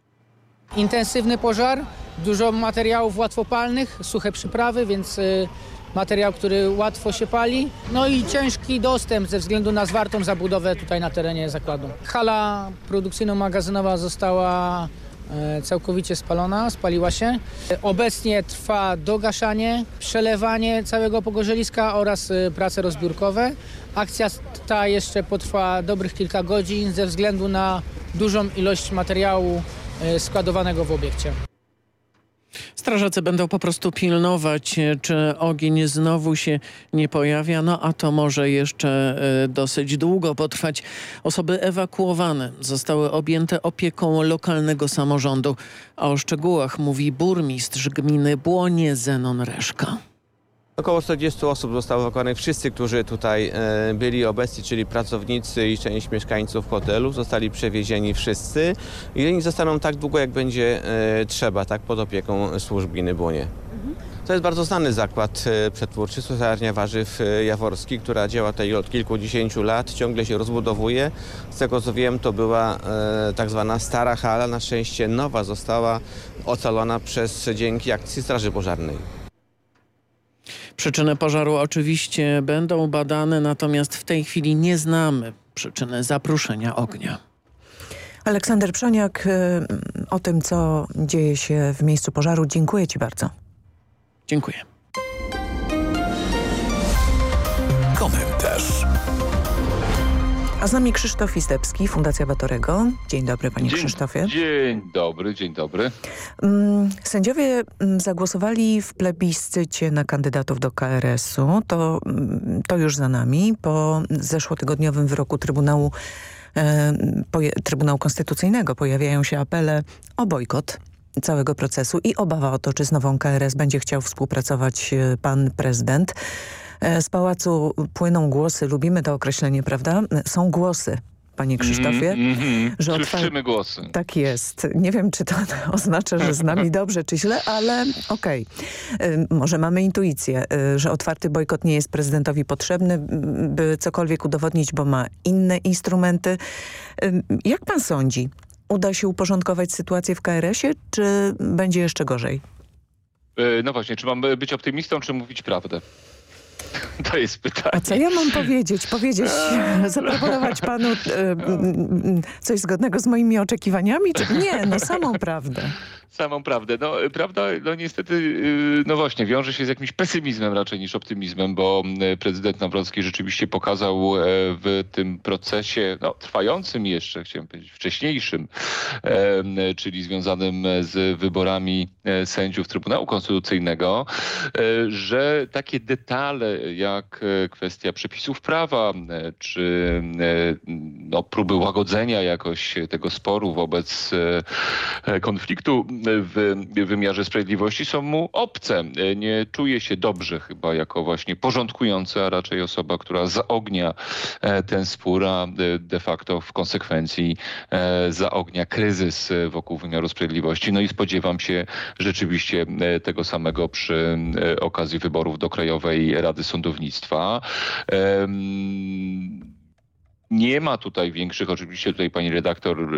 Intensywny pożar, dużo materiałów łatwopalnych, suche przyprawy, więc y, materiał, który łatwo się pali. No i ciężki dostęp ze względu na zwartą zabudowę tutaj na terenie zakładu. Hala produkcyjno-magazynowa została e, całkowicie spalona, spaliła się. Obecnie trwa dogaszanie, przelewanie całego pogorzeliska oraz y, prace rozbiórkowe. Akcja ta jeszcze potrwa dobrych kilka godzin ze względu na dużą ilość materiału składowanego w obiekcie. Strażacy będą po prostu pilnować, e, czy ogień znowu się nie pojawia, no a to może jeszcze e, dosyć długo potrwać. Osoby ewakuowane zostały objęte opieką lokalnego samorządu, a o szczegółach mówi burmistrz gminy Błonie Zenon Reszka. Około 40 osób zostało ewakuowanych. Wszyscy, którzy tutaj e, byli obecni, czyli pracownicy i część mieszkańców hotelu, zostali przewiezieni wszyscy i oni zostaną tak długo, jak będzie e, trzeba, tak pod opieką służb gminy Błonie. To jest bardzo znany zakład e, przetwórczy, Sosarnia Warzyw Jaworski, która działa tutaj od kilkudziesięciu lat, ciągle się rozbudowuje. Z tego co wiem, to była tak zwana stara hala, na szczęście nowa została ocalona przez dzięki akcji Straży Pożarnej. Przyczyny pożaru oczywiście będą badane, natomiast w tej chwili nie znamy przyczyny zapruszenia ognia. Aleksander Przoniak y, o tym, co dzieje się w miejscu pożaru. Dziękuję Ci bardzo. Dziękuję. Komentarz. A z nami Krzysztof Istebski, Fundacja Batorego. Dzień dobry panie dzień, Krzysztofie. Dzień dobry, dzień dobry. Mm, sędziowie mm, zagłosowali w plebiscycie na kandydatów do KRS-u. To, mm, to już za nami. Po zeszłotygodniowym wyroku Trybunału, e, Trybunału Konstytucyjnego pojawiają się apele o bojkot całego procesu i obawa o to, czy z nową KRS będzie chciał współpracować e, pan prezydent. E, z pałacu płyną głosy, lubimy to określenie, prawda? Są głosy panie mhm, Krzysztofie. Mm, mm, że Czyszczymy głosy. Tak jest. Nie wiem, czy to oznacza, że z nami dobrze, czy źle, ale okej. Okay. Może mamy intuicję, y, że otwarty bojkot nie jest prezydentowi potrzebny, by cokolwiek udowodnić, bo ma inne instrumenty. Jak pan sądzi? Uda się uporządkować sytuację w KRS-ie, czy będzie jeszcze gorzej? No właśnie, czy mam być optymistą, czy mówić prawdę? To jest pytanie. A co ja mam powiedzieć? Powiedzieć, zaproponować panu e, coś zgodnego z moimi oczekiwaniami? Czy nie? No samą prawdę. Samą prawdę. No, prawda, no niestety, y, no właśnie, wiąże się z jakimś pesymizmem raczej niż optymizmem, bo y, prezydent Nawrocki rzeczywiście pokazał e, w tym procesie, no, trwającym jeszcze, chciałem powiedzieć, wcześniejszym, e, czyli związanym z wyborami e, sędziów Trybunału Konstytucyjnego, że takie detale jak kwestia przepisów prawa, czy no, próby łagodzenia jakoś tego sporu wobec konfliktu w wymiarze sprawiedliwości są mu obce. Nie czuje się dobrze chyba jako właśnie porządkujący, a raczej osoba, która zaognia e, ten spór, a de facto w konsekwencji e, zaognia kryzys wokół wymiaru sprawiedliwości. No i spodziewam się rzeczywiście e, tego samego przy okazji wyborów do Krajowej Rady Sądownictwa. Nie ma tutaj większych, oczywiście tutaj pani redaktor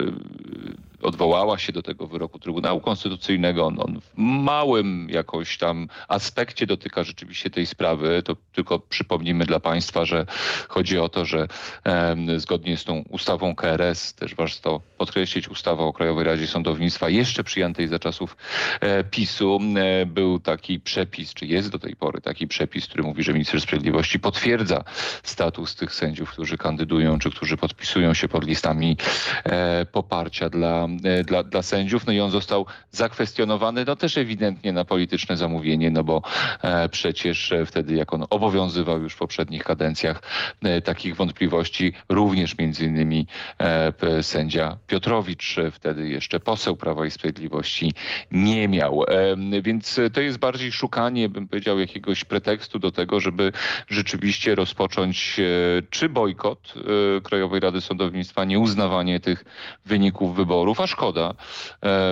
odwołała się do tego wyroku Trybunału Konstytucyjnego. On, on, w małym jakoś tam aspekcie dotyka rzeczywiście tej sprawy. To tylko przypomnijmy dla Państwa, że chodzi o to, że e, zgodnie z tą ustawą KRS, też warto podkreślić, ustawa o Krajowej Radzie Sądownictwa, jeszcze przyjętej za czasów e, PiSu, e, był taki przepis, czy jest do tej pory taki przepis, który mówi, że minister sprawiedliwości potwierdza status tych sędziów, którzy kandydują, czy którzy podpisują się pod listami e, poparcia dla dla, dla sędziów. No i on został zakwestionowany, no też ewidentnie na polityczne zamówienie, no bo e, przecież e, wtedy jak on obowiązywał już w poprzednich kadencjach, takich wątpliwości również między innymi sędzia Piotrowicz, wtedy jeszcze poseł Prawa i Sprawiedliwości nie miał. Więc to jest bardziej szukanie, bym powiedział, jakiegoś pretekstu do tego, żeby rzeczywiście rozpocząć czy bojkot Krajowej Rady Sądownictwa, nieuznawanie tych wyników wyborów, a szkoda,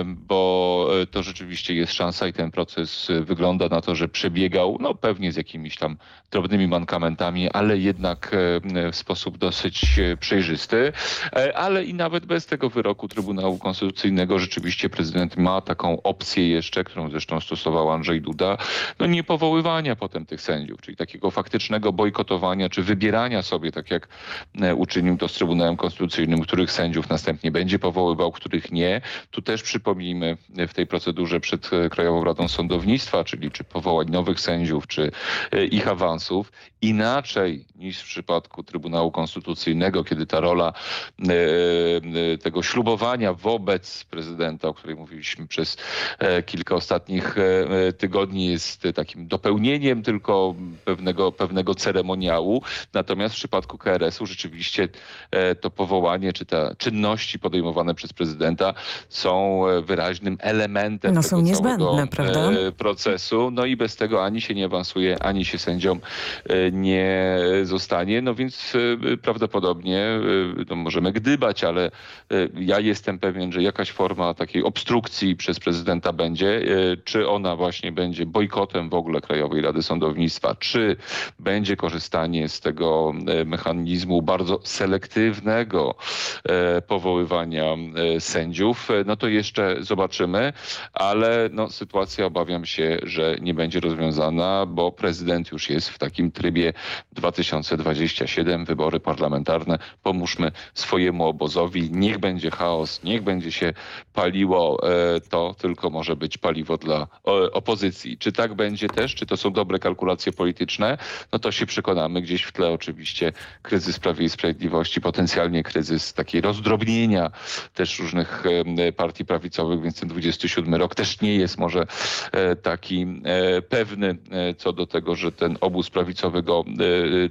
bo e, to rzeczywiście jest szansa i ten proces wygląda na to, że przebiegał, no pewnie z jakimiś tam drobnymi mankamentami, ale jednak w sposób dosyć e, przejrzysty. E, ale i nawet bez tego wyroku Trybunału Konstytucyjnego rzeczywiście prezydent ma taką opcję jeszcze, którą zresztą stosował Andrzej Duda, no nie powoływania potem tych sędziów, czyli takiego faktycznego bojkotowania czy wybierania sobie, tak jak uczynił to z Trybunałem Konstytucyjnym, których sędziów następnie będzie powoływał, których nie. Tu też przypomnijmy w tej procedurze przed e, Krajową Radą Sądownictwa, czyli czy powołań nowych sędziów, czy e, ich awansów, inaczej niż w przypadku Trybunału Konstytucyjnego, kiedy ta rola e, tego ślubowania wobec prezydenta, o której mówiliśmy przez kilka ostatnich tygodni, jest takim dopełnieniem tylko pewnego, pewnego ceremoniału. Natomiast w przypadku KRS-u rzeczywiście to powołanie, czy te czynności podejmowane przez prezydenta są e, wyraźnym elementem no, tego są niezbędne, prawda? E, procesu. No i bez tego ani się nie awansuje, ani się sędziom e, nie zostanie. No więc prawdopodobnie no możemy gdybać, ale ja jestem pewien, że jakaś forma takiej obstrukcji przez prezydenta będzie. Czy ona właśnie będzie bojkotem w ogóle Krajowej Rady Sądownictwa, czy będzie korzystanie z tego mechanizmu bardzo selektywnego powoływania sędziów, e, no to jeszcze zobaczymy, ale no, sytuacja obawiam się, że nie będzie rozwiązana, bo prezydent już jest w takim trybie 2027, wybory parlamentarne. Pomóżmy swojemu obozowi, niech będzie chaos, niech będzie się paliło, e, to tylko może być paliwo dla opozycji. Czy tak będzie też, czy to są dobre kalkulacje polityczne, no to się przekonamy. Gdzieś w tle oczywiście kryzys Prawie i Sprawiedliwości, potencjalnie kryzys takiej rozdrobnienia też różnych E, partii prawicowych, więc ten 27 rok też nie jest może e, taki pewny co do tego, że ten obóz prawicowy go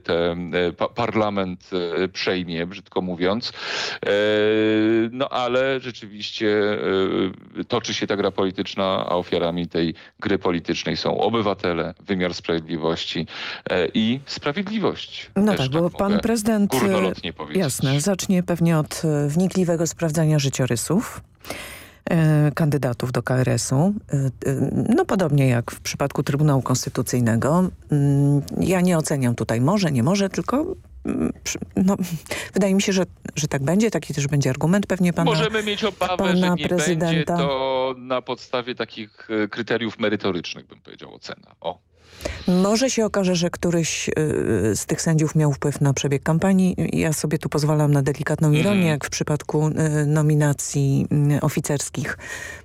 ten parlament przejmie, brzydko mówiąc. No ale rzeczywiście toczy się ta gra polityczna, a ofiarami tej gry politycznej są obywatele, wymiar sprawiedliwości i sprawiedliwość. No Też tak, bo tak pan prezydent jasne, zacznie pewnie od wnikliwego sprawdzania życiorysu E, kandydatów do KRS-u. E, e, no podobnie jak w przypadku Trybunału Konstytucyjnego. Mm, ja nie oceniam tutaj może, nie może, tylko mm, no, wydaje mi się, że, że tak będzie. Taki też będzie argument pewnie pana Możemy mieć obawę, że nie prezydenta. będzie to na podstawie takich kryteriów merytorycznych, bym powiedział, ocena. O. Może się okaże, że któryś y, z tych sędziów miał wpływ na przebieg kampanii. Ja sobie tu pozwalam na delikatną ironię, mm. jak w przypadku y, nominacji y, oficerskich.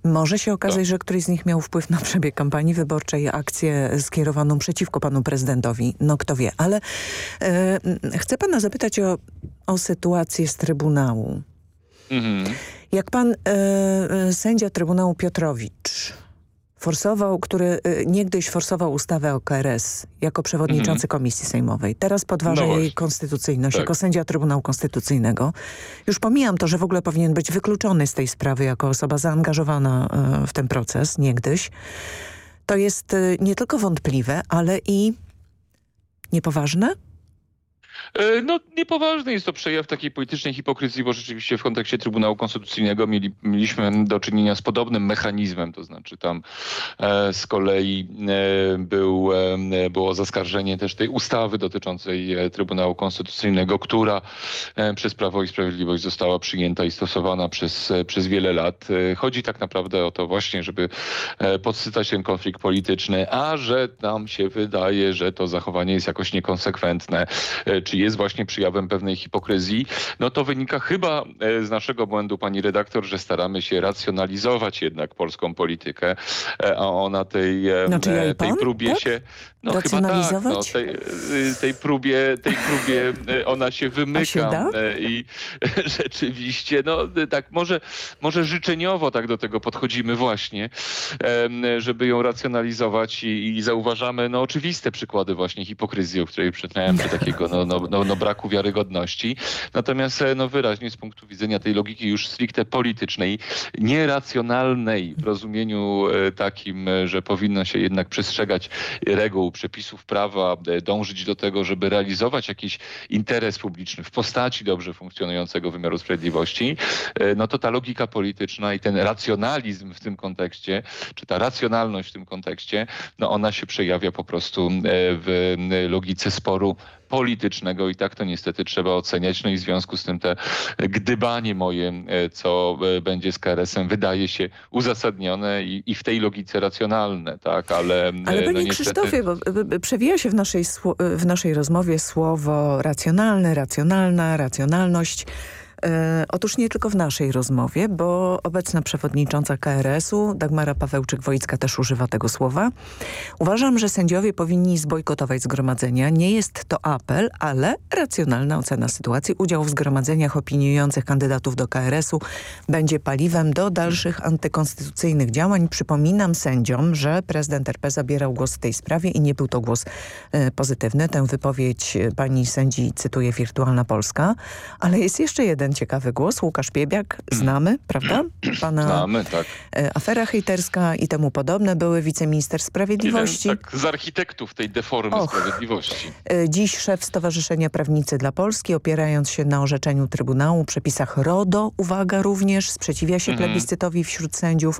Może się okazać, tak. że któryś z nich miał wpływ na przebieg kampanii wyborczej, akcję skierowaną przeciwko panu prezydentowi. No kto wie. Ale chcę pana zapytać o, o sytuację z Trybunału. -hmm. Jak pan sędzia Trybunału Piotrowicz forsował, który y, niegdyś forsował ustawę o KRS jako przewodniczący mhm. Komisji Sejmowej. Teraz podważa no jej konstytucyjność tak. jako sędzia Trybunału Konstytucyjnego. Już pomijam to, że w ogóle powinien być wykluczony z tej sprawy jako osoba zaangażowana y, w ten proces niegdyś. To jest y, nie tylko wątpliwe, ale i niepoważne? E, no niepoważny jest to przejaw takiej politycznej hipokryzji, bo rzeczywiście w kontekście Trybunału Konstytucyjnego mieli, mieliśmy do czynienia z podobnym mechanizmem, to znaczy tam e, z kolei e, był, e, było zaskarżenie też tej ustawy dotyczącej e, Trybunału Konstytucyjnego, która e, przez Prawo i Sprawiedliwość została przyjęta i stosowana przez, przez wiele lat. Chodzi tak naprawdę o to właśnie, żeby podsycać ten konflikt polityczny, a że nam się wydaje, że to zachowanie jest jakoś niekonsekwentne, czy jest właśnie przejawem pewnej hipokryzji, no to wynika chyba e, z naszego błędu, pani redaktor, że staramy się racjonalizować jednak polską politykę, e, a ona tej, znaczy ja tej próbie tak? się... No chyba tak, no, tej, tej, próbie, tej próbie ona się wymyka się i rzeczywiście, no tak może, może życzeniowo tak do tego podchodzimy właśnie, żeby ją racjonalizować i, i zauważamy no oczywiste przykłady właśnie hipokryzji, o której przyznałem, czy takiego no, no, no, no, braku wiarygodności. Natomiast e, no, wyraźnie z punktu widzenia tej logiki już stricte politycznej, nieracjonalnej w rozumieniu e, takim, e, że powinno się jednak przestrzegać reguł, przepisów prawa, dążyć do tego, żeby realizować jakiś interes publiczny w postaci dobrze funkcjonującego wymiaru sprawiedliwości, no to ta logika polityczna i ten racjonalizm w tym kontekście, czy ta racjonalność w tym kontekście, no ona się przejawia po prostu w logice sporu politycznego i tak to niestety trzeba oceniać. No i w związku z tym te gdybanie moje, e, co e, będzie z KRS-em, wydaje się uzasadnione i, i w tej logice racjonalne, tak, ale... E, ale panie no niestety... Krzysztofie, bo przewija się w naszej, w naszej rozmowie słowo racjonalne, racjonalna, racjonalność. E, otóż nie tylko w naszej rozmowie, bo obecna przewodnicząca KRS-u, Dagmara Pawełczyk-Wojicka też używa tego słowa. Uważam, że sędziowie powinni zbojkotować zgromadzenia. Nie jest to apel, ale racjonalna ocena sytuacji. Udział w zgromadzeniach opiniujących kandydatów do KRS-u będzie paliwem do dalszych antykonstytucyjnych działań. Przypominam sędziom, że prezydent RP zabierał głos w tej sprawie i nie był to głos e, pozytywny. Tę wypowiedź e, pani sędzi cytuje Wirtualna Polska. Ale jest jeszcze jeden ciekawy głos. Łukasz Piebiak, znamy, prawda? Pana znamy, tak. E, afera hejterska i temu podobne były wiceminister sprawiedliwości. Jeden, tak, z architektów tej deformy Och. sprawiedliwości. E, dziś szef Stowarzyszenia Prawnicy dla Polski, opierając się na orzeczeniu Trybunału, przepisach RODO, uwaga również, sprzeciwia się mhm. plebiscytowi wśród sędziów.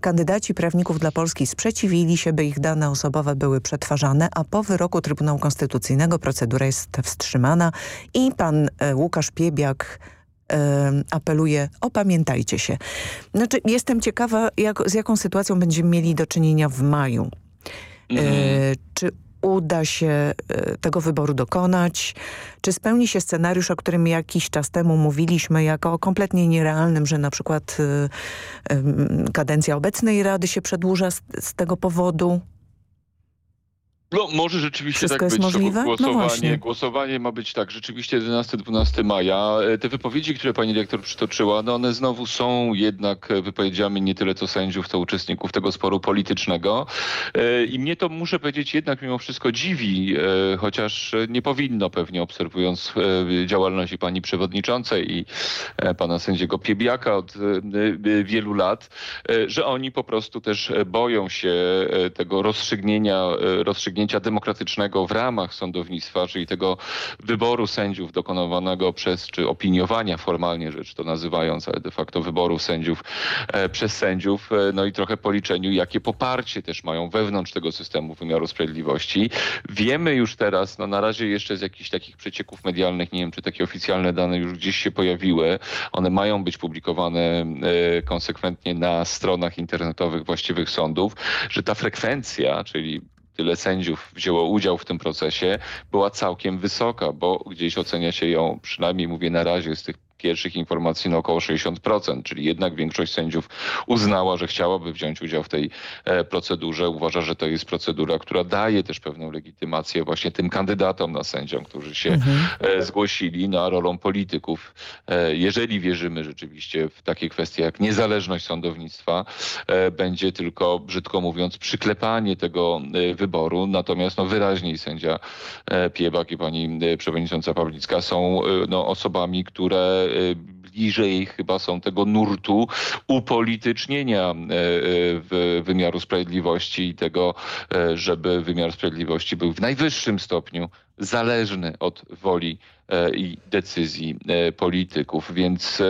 Kandydaci prawników dla Polski sprzeciwili się, by ich dane osobowe były przetwarzane, a po wyroku Trybunału Konstytucyjnego procedura jest wstrzymana i pan e, Łukasz Piebiak apeluje, opamiętajcie się. Znaczy, jestem ciekawa, jak, z jaką sytuacją będziemy mieli do czynienia w maju. Mhm. E, czy uda się e, tego wyboru dokonać? Czy spełni się scenariusz, o którym jakiś czas temu mówiliśmy, jako kompletnie nierealnym, że na przykład e, kadencja obecnej Rady się przedłuża z, z tego powodu? No może rzeczywiście Wszystko tak być. Możliwe? No głosowanie, no głosowanie ma być tak, rzeczywiście 11-12 maja. E, te wypowiedzi, które pani dyrektor przytoczyła, no one znowu są jednak wypowiedziami nie tyle co sędziów, co uczestników tego sporu politycznego. E, I mnie to muszę powiedzieć jednak mimo wszystko dziwi, e, chociaż nie powinno pewnie obserwując działalność pani przewodniczącej i pana sędziego Piebiaka od wielu lat, że oni po prostu też boją się tego rozstrzygnięcia, rozstrzygnięcia demokratycznego w ramach sądownictwa, czyli tego wyboru sędziów dokonywanego przez, czy opiniowania formalnie rzecz to nazywając, ale de facto wyboru sędziów e, przez sędziów, e, no i trochę policzeniu, jakie poparcie też mają wewnątrz tego systemu wymiaru sprawiedliwości. Wiemy już teraz, no na razie jeszcze z jakichś takich przecieków medialnych, nie wiem czy takie oficjalne dane już gdzieś się pojawiły, one mają być publikowane e, konsekwentnie na stronach internetowych właściwych sądów, że ta frekwencja, czyli tyle sędziów wzięło udział w tym procesie, była całkiem wysoka, bo gdzieś ocenia się ją, przynajmniej mówię na razie z tych pierwszych informacji no około 60%, czyli jednak większość sędziów uznała, że chciałaby wziąć udział w tej e, procedurze. Uważa, że to jest procedura, która daje też pewną legitymację właśnie tym kandydatom na sędziom, którzy się mhm. E, zgłosili na rolą polityków. E, jeżeli wierzymy rzeczywiście w takie kwestie jak niezależność sądownictwa, będzie tylko, brzydko mówiąc, przyklepanie tego wyboru. Natomiast no, wyraźniej sędzia Piebak i pani przewodnicząca Pawlicka są no, osobami, które bliżej chyba są tego nurtu upolitycznienia e, e, wymiaru sprawiedliwości i tego, e, żeby wymiar sprawiedliwości był w najwyższym stopniu zależny od woli i decyzji polityków. Więc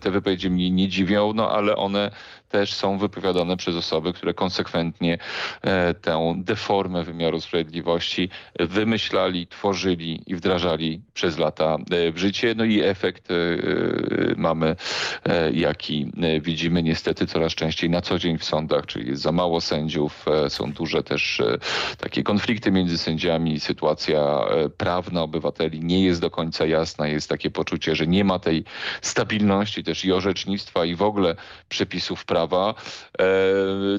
te wypowiedzi mnie nie dziwią, no ale one też są wypowiadane przez osoby, które konsekwentnie e, tę deformę wymiaru sprawiedliwości wymyślali, tworzyli i wdrażali przez lata e, w życie. No i efekt e, mamy, jaki widzimy niestety coraz częściej na co dzień w sądach, czyli jest za mało sędziów, są duże też takie konflikty między sędziami, sytuacja prawna obywateli nie jest do końca jasna, jest takie poczucie, że nie ma tej stabilności też i orzecznictwa i w ogóle przepisów prawa prawa, e,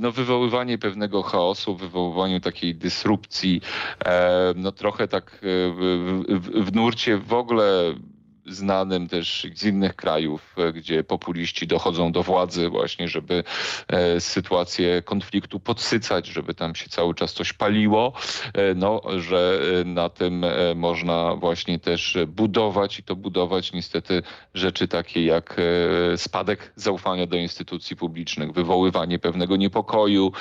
no wywoływanie pewnego chaosu, wywoływanie takiej dysrupcji, e, no trochę tak e, w, w, w nurcie w ogóle znanym też z innych krajów, e, gdzie populiści dochodzą do władzy właśnie, żeby e, sytuację konfliktu podsycać, żeby tam się cały czas coś paliło, e, no, że na tym można właśnie też budować i to budować niestety rzeczy takie jak spadek zaufania do instytucji publicznych, wywoływanie pewnego niepokoju,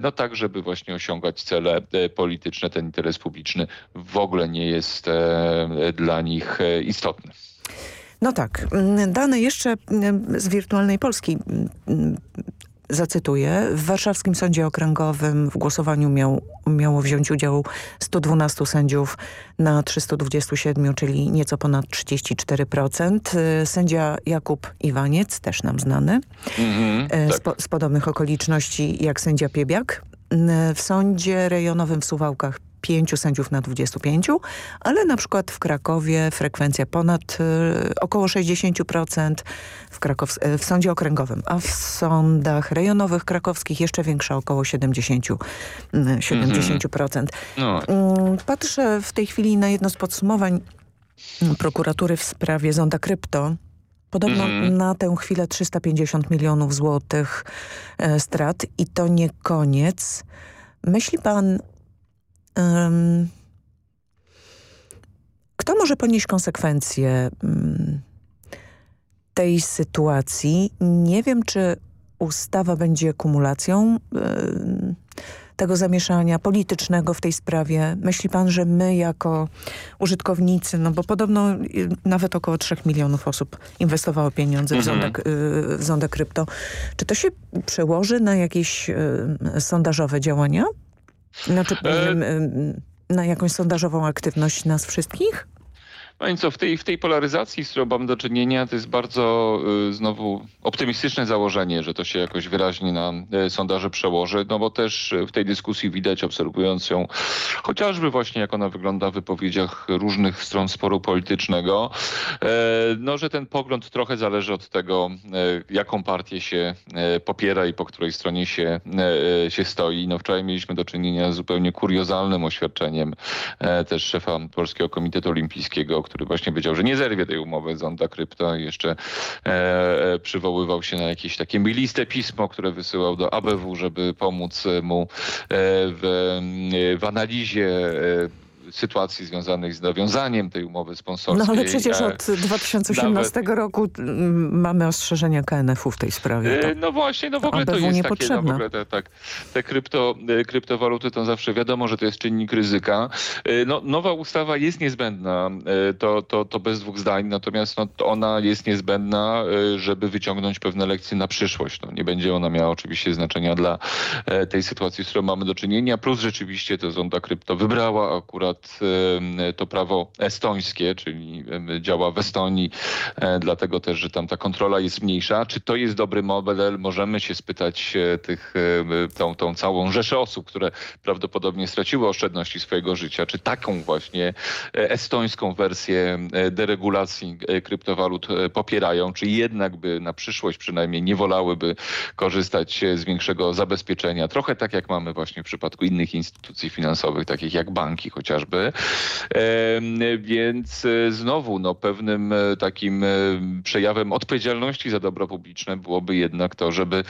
no tak, żeby właśnie osiągać cele polityczne, ten interes publiczny w ogóle nie jest dla nich istotny. No tak. Mm, dane jeszcze mm, z wirtualnej Polski mm, zacytuję. W Warszawskim Sądzie Okręgowym w głosowaniu miał, miało wziąć udział 112 sędziów na 327, czyli nieco ponad 34%. Sędzia Jakub Iwaniec, też nam znany, mm -hmm, z, po, z podobnych okoliczności jak sędzia Piebiak. W sądzie rejonowym w Suwałkach pięciu sędziów na 25, ale na przykład w Krakowie frekwencja ponad y, około 60% w, Krakow, y, w sądzie okręgowym, a w sądach rejonowych krakowskich jeszcze większa, około 70, 70%. Y, no. Mm, patrzę w tej chwili na jedno z podsumowań prokuratury w sprawie zonda krypto. Podobno mm. na tę chwilę 350 milionów złotych e, strat i to nie koniec. Myśli pan, Um, kto może ponieść konsekwencje um, tej sytuacji? Nie wiem, czy ustawa będzie kumulacją um, tego zamieszania politycznego w tej sprawie. Myśli pan, że my jako użytkownicy, no bo podobno y, nawet około 3 milionów osób inwestowało pieniądze w, mhm. y, w zonda krypto. Czy to się przełoży na jakieś y, sondażowe działania? Znaczy, e... na jakąś sondażową aktywność nas wszystkich? No i co, w tej, w tej polaryzacji, z którą mamy do czynienia, to jest bardzo y, znowu optymistyczne założenie, że to się jakoś wyraźnie na y, sondaże przełoży, no bo też w tej dyskusji widać, obserwując ją, chociażby właśnie jak ona wygląda w wypowiedziach różnych stron sporu politycznego, y, no że ten pogląd trochę zależy od tego, jaką partię się popiera i po której stronie się, się stoi. No wczoraj mieliśmy do czynienia z zupełnie kuriozalnym oświadczeniem też szefa Polskiego Komitetu Olimpijskiego, który właśnie powiedział, że nie zerwie tej umowy z Onda Krypto i jeszcze e, e, przywoływał się na jakieś takie listę pismo, które wysyłał do ABW, żeby pomóc mu e, w, w analizie e, sytuacji związanych z nawiązaniem tej umowy sponsorskiej. No ale przecież od 2018 Nawet... roku mm, mamy ostrzeżenia KNF-u w tej sprawie. To no właśnie, no w ogóle to jest takie, no w ogóle te, tak, te krypto, e, kryptowaluty to zawsze wiadomo, że to jest czynnik ryzyka. E, no, nowa ustawa jest niezbędna, e, to, to, to bez dwóch zdań, natomiast no, ona jest niezbędna, żeby wyciągnąć pewne lekcje na przyszłość. No, nie będzie ona miała oczywiście znaczenia dla tej sytuacji, z którą mamy do czynienia, plus rzeczywiście to zonda krypto wybrała akurat przykład to prawo estońskie, czyli działa w Estonii, dlatego też, że tam ta kontrola jest mniejsza. Czy to jest dobry model? Możemy się spytać tych, tą, tą całą rzeszę osób, które prawdopodobnie straciły oszczędności swojego życia. Czy taką właśnie estońską wersję deregulacji kryptowalut popierają? Czy jednak by na przyszłość przynajmniej nie wolałyby korzystać z większego zabezpieczenia? Trochę tak jak mamy właśnie w przypadku innych instytucji finansowych, takich jak banki chociażby. Więc e, znowu no, pewnym e, takim e, przejawem odpowiedzialności za dobro publiczne byłoby jednak to, żeby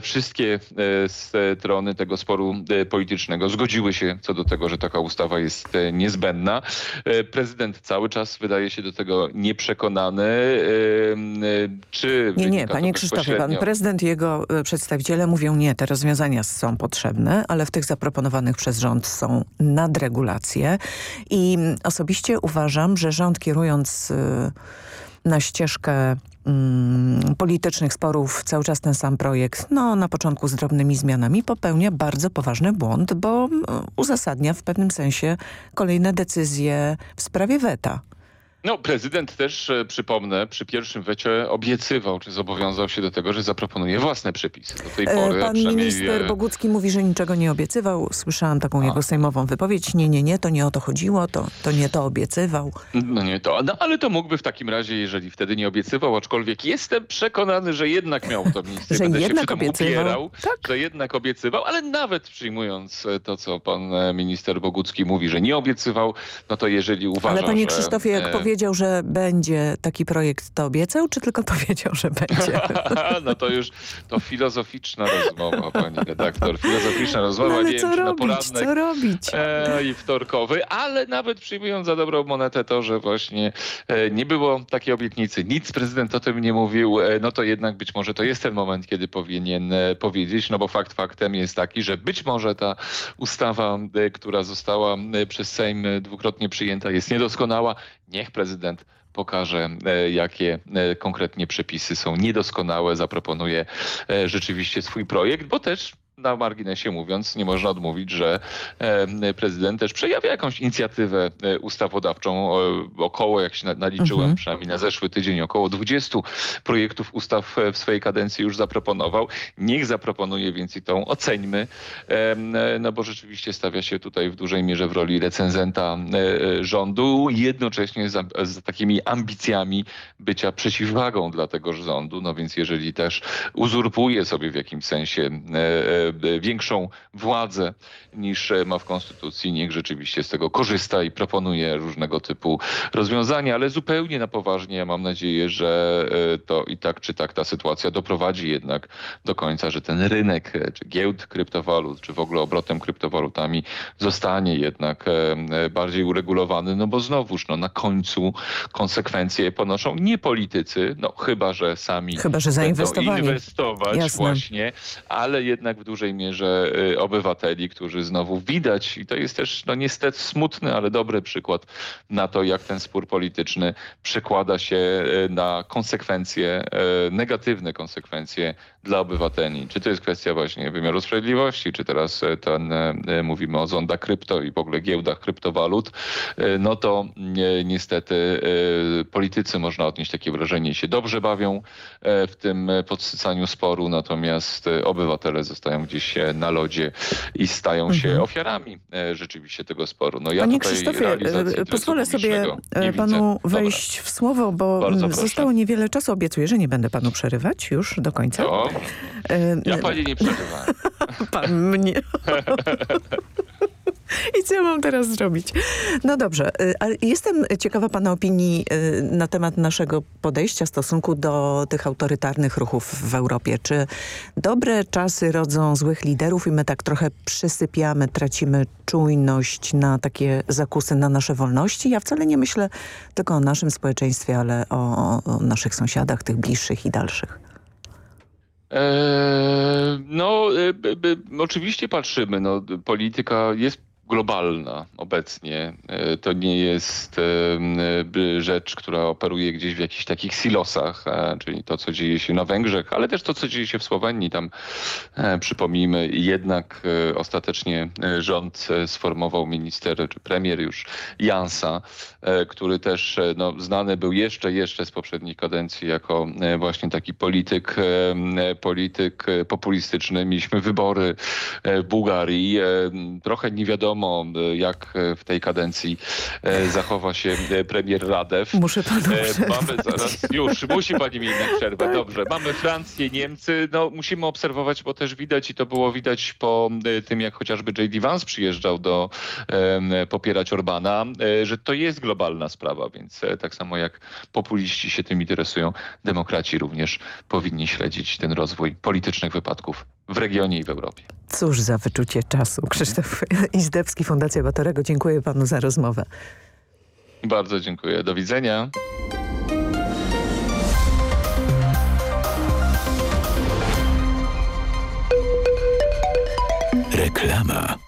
wszystkie strony tego sporu politycznego zgodziły się co do tego, że taka ustawa jest niezbędna. Prezydent cały czas wydaje się do tego nieprzekonany. Czy nie, nie, panie Krzysztofie, pan prezydent i jego przedstawiciele mówią nie, te rozwiązania są potrzebne, ale w tych zaproponowanych przez rząd są nadregulacje i osobiście uważam, że rząd kierując y, na ścieżkę mm, politycznych sporów cały czas ten sam projekt, no na początku z drobnymi zmianami, popełnia bardzo poważny błąd, bo mm, uzasadnia w pewnym sensie kolejne decyzje w sprawie weta. No, prezydent też, e, przypomnę, przy pierwszym wecie obiecywał, czy zobowiązał się do tego, że zaproponuje własne przepisy. Do tej e, pory, Pan minister Bogucki mówi, że niczego nie obiecywał. Słyszałam taką A. jego sejmową wypowiedź. Nie, nie, nie, to nie o to chodziło, to, to nie to obiecywał. No nie to, no, ale to mógłby w takim razie, jeżeli wtedy nie obiecywał, aczkolwiek jestem przekonany, że jednak miał to miejsce. że Będę jednak się obiecywał. Upierał, tak? Że jednak obiecywał, ale nawet przyjmując e, to, co pan minister Bogucki mówi, że nie obiecywał, no to jeżeli uważa, Ale panie że, Krzysztofie, jak powiedział, że będzie taki projekt, to obiecał, czy tylko powiedział, że będzie? no to już to filozoficzna rozmowa, pani redaktor. Filozoficzna rozmowa, no ale nie co wiem, robić, co robić? E, i wtorkowy, ale nawet przyjmując za dobrą monetę to, że właśnie e, nie było takiej obietnicy, nic prezydent o tym nie mówił, e, no to jednak być może to jest ten moment, kiedy powinien e, powiedzieć, no bo fakt faktem jest taki, że być może ta ustawa, e, która została e, przez Sejm dwukrotnie przyjęta jest niedoskonała. Niech prezydent pokaże, e, jakie e, konkretnie przepisy są niedoskonałe, zaproponuje e, rzeczywiście swój projekt, bo też na marginesie mówiąc, nie można odmówić, że prezydent też przejawia jakąś inicjatywę ustawodawczą. Około, jak się naliczyłem, mhm. przynajmniej na zeszły tydzień, około 20 projektów ustaw w swojej kadencji już zaproponował. Niech zaproponuje więc i tą oceńmy, no bo rzeczywiście stawia się tutaj w dużej mierze w roli recenzenta rządu, jednocześnie z, z takimi ambicjami bycia przeciwwagą dla tego rządu. No więc jeżeli też uzurpuje sobie w jakimś sensie E, większą władzę niż ma w Konstytucji. Niech rzeczywiście z tego korzysta i proponuje różnego typu rozwiązania, ale zupełnie na poważnie. Ja mam nadzieję, że e, to i tak czy tak ta sytuacja doprowadzi jednak do końca, że ten rynek, e, czy giełd kryptowalut, czy w ogóle obrotem kryptowalutami zostanie jednak bardziej uregulowany, no bo znowuż no, na końcu konsekwencje ponoszą nie politycy, no chyba, że sami chyba, że zainwestowali. inwestować Jasne. właśnie, ale jednak w dużej dużej mierze y, obywateli, którzy znowu widać i to jest też no niestety smutny, ale dobry przykład na to, jak ten spór polityczny przekłada się y, na konsekwencje, y, negatywne konsekwencje dla obywateli. Czy to jest kwestia właśnie wymiaru sprawiedliwości, czy teraz ten, mówimy o zonda krypto i w ogóle giełdach kryptowalut, no to niestety politycy, można odnieść takie wrażenie, się dobrze bawią w tym podsycaniu sporu, natomiast obywatele zostają gdzieś na lodzie i stają się mhm. ofiarami e, rzeczywiście tego sporu. No ja Panie Krzysztofie, e, pozwolę sobie e, panu wejść Dobra. w słowo, bo Bardzo zostało niewiele czasu. Obiecuję, że nie będę panu przerywać już do końca. To? Ja pani nie przerywałem. Pan mnie. I co ja mam teraz zrobić? No dobrze, y, jestem ciekawa Pana opinii y, na temat naszego podejścia, stosunku do tych autorytarnych ruchów w Europie. Czy dobre czasy rodzą złych liderów i my tak trochę przysypiamy, tracimy czujność na takie zakusy na nasze wolności? Ja wcale nie myślę tylko o naszym społeczeństwie, ale o, o naszych sąsiadach, tych bliższych i dalszych. Eee, no, e, oczywiście patrzymy. No, polityka jest globalna obecnie. E, to nie jest e, rzecz, która operuje gdzieś w jakichś takich silosach, e, czyli to, co dzieje się na Węgrzech, ale też to, co dzieje się w Słowenii. Tam przypomnijmy, jednak ostatecznie rząd sformował minister, czy premier już Jansa, który też no, znany był jeszcze, jeszcze z poprzedniej kadencji jako właśnie taki polityk, polityk populistyczny. Mieliśmy wybory w Bułgarii. Trochę nie wiadomo, wiadomo, jak w tej kadencji e, zachowa się e, premier Radew. Muszę panu e, Mamy zaraz, już, musi pani mi jednak przerwę. Tak. Dobrze, mamy Francję, Niemcy. No, musimy obserwować, bo też widać i to było widać po tym, jak chociażby J.D. Vance przyjeżdżał do popierać Orbana, że to jest globalna sprawa, więc tak samo jak populiści się tym interesują, demokraci również powinni śledzić ten rozwój politycznych wypadków w regionie i w Europie. Cóż za wyczucie czasu. Krzysztof Izdebski, Fundacja Batorego. Dziękuję panu za rozmowę. Bardzo dziękuję. Do widzenia. Reklama.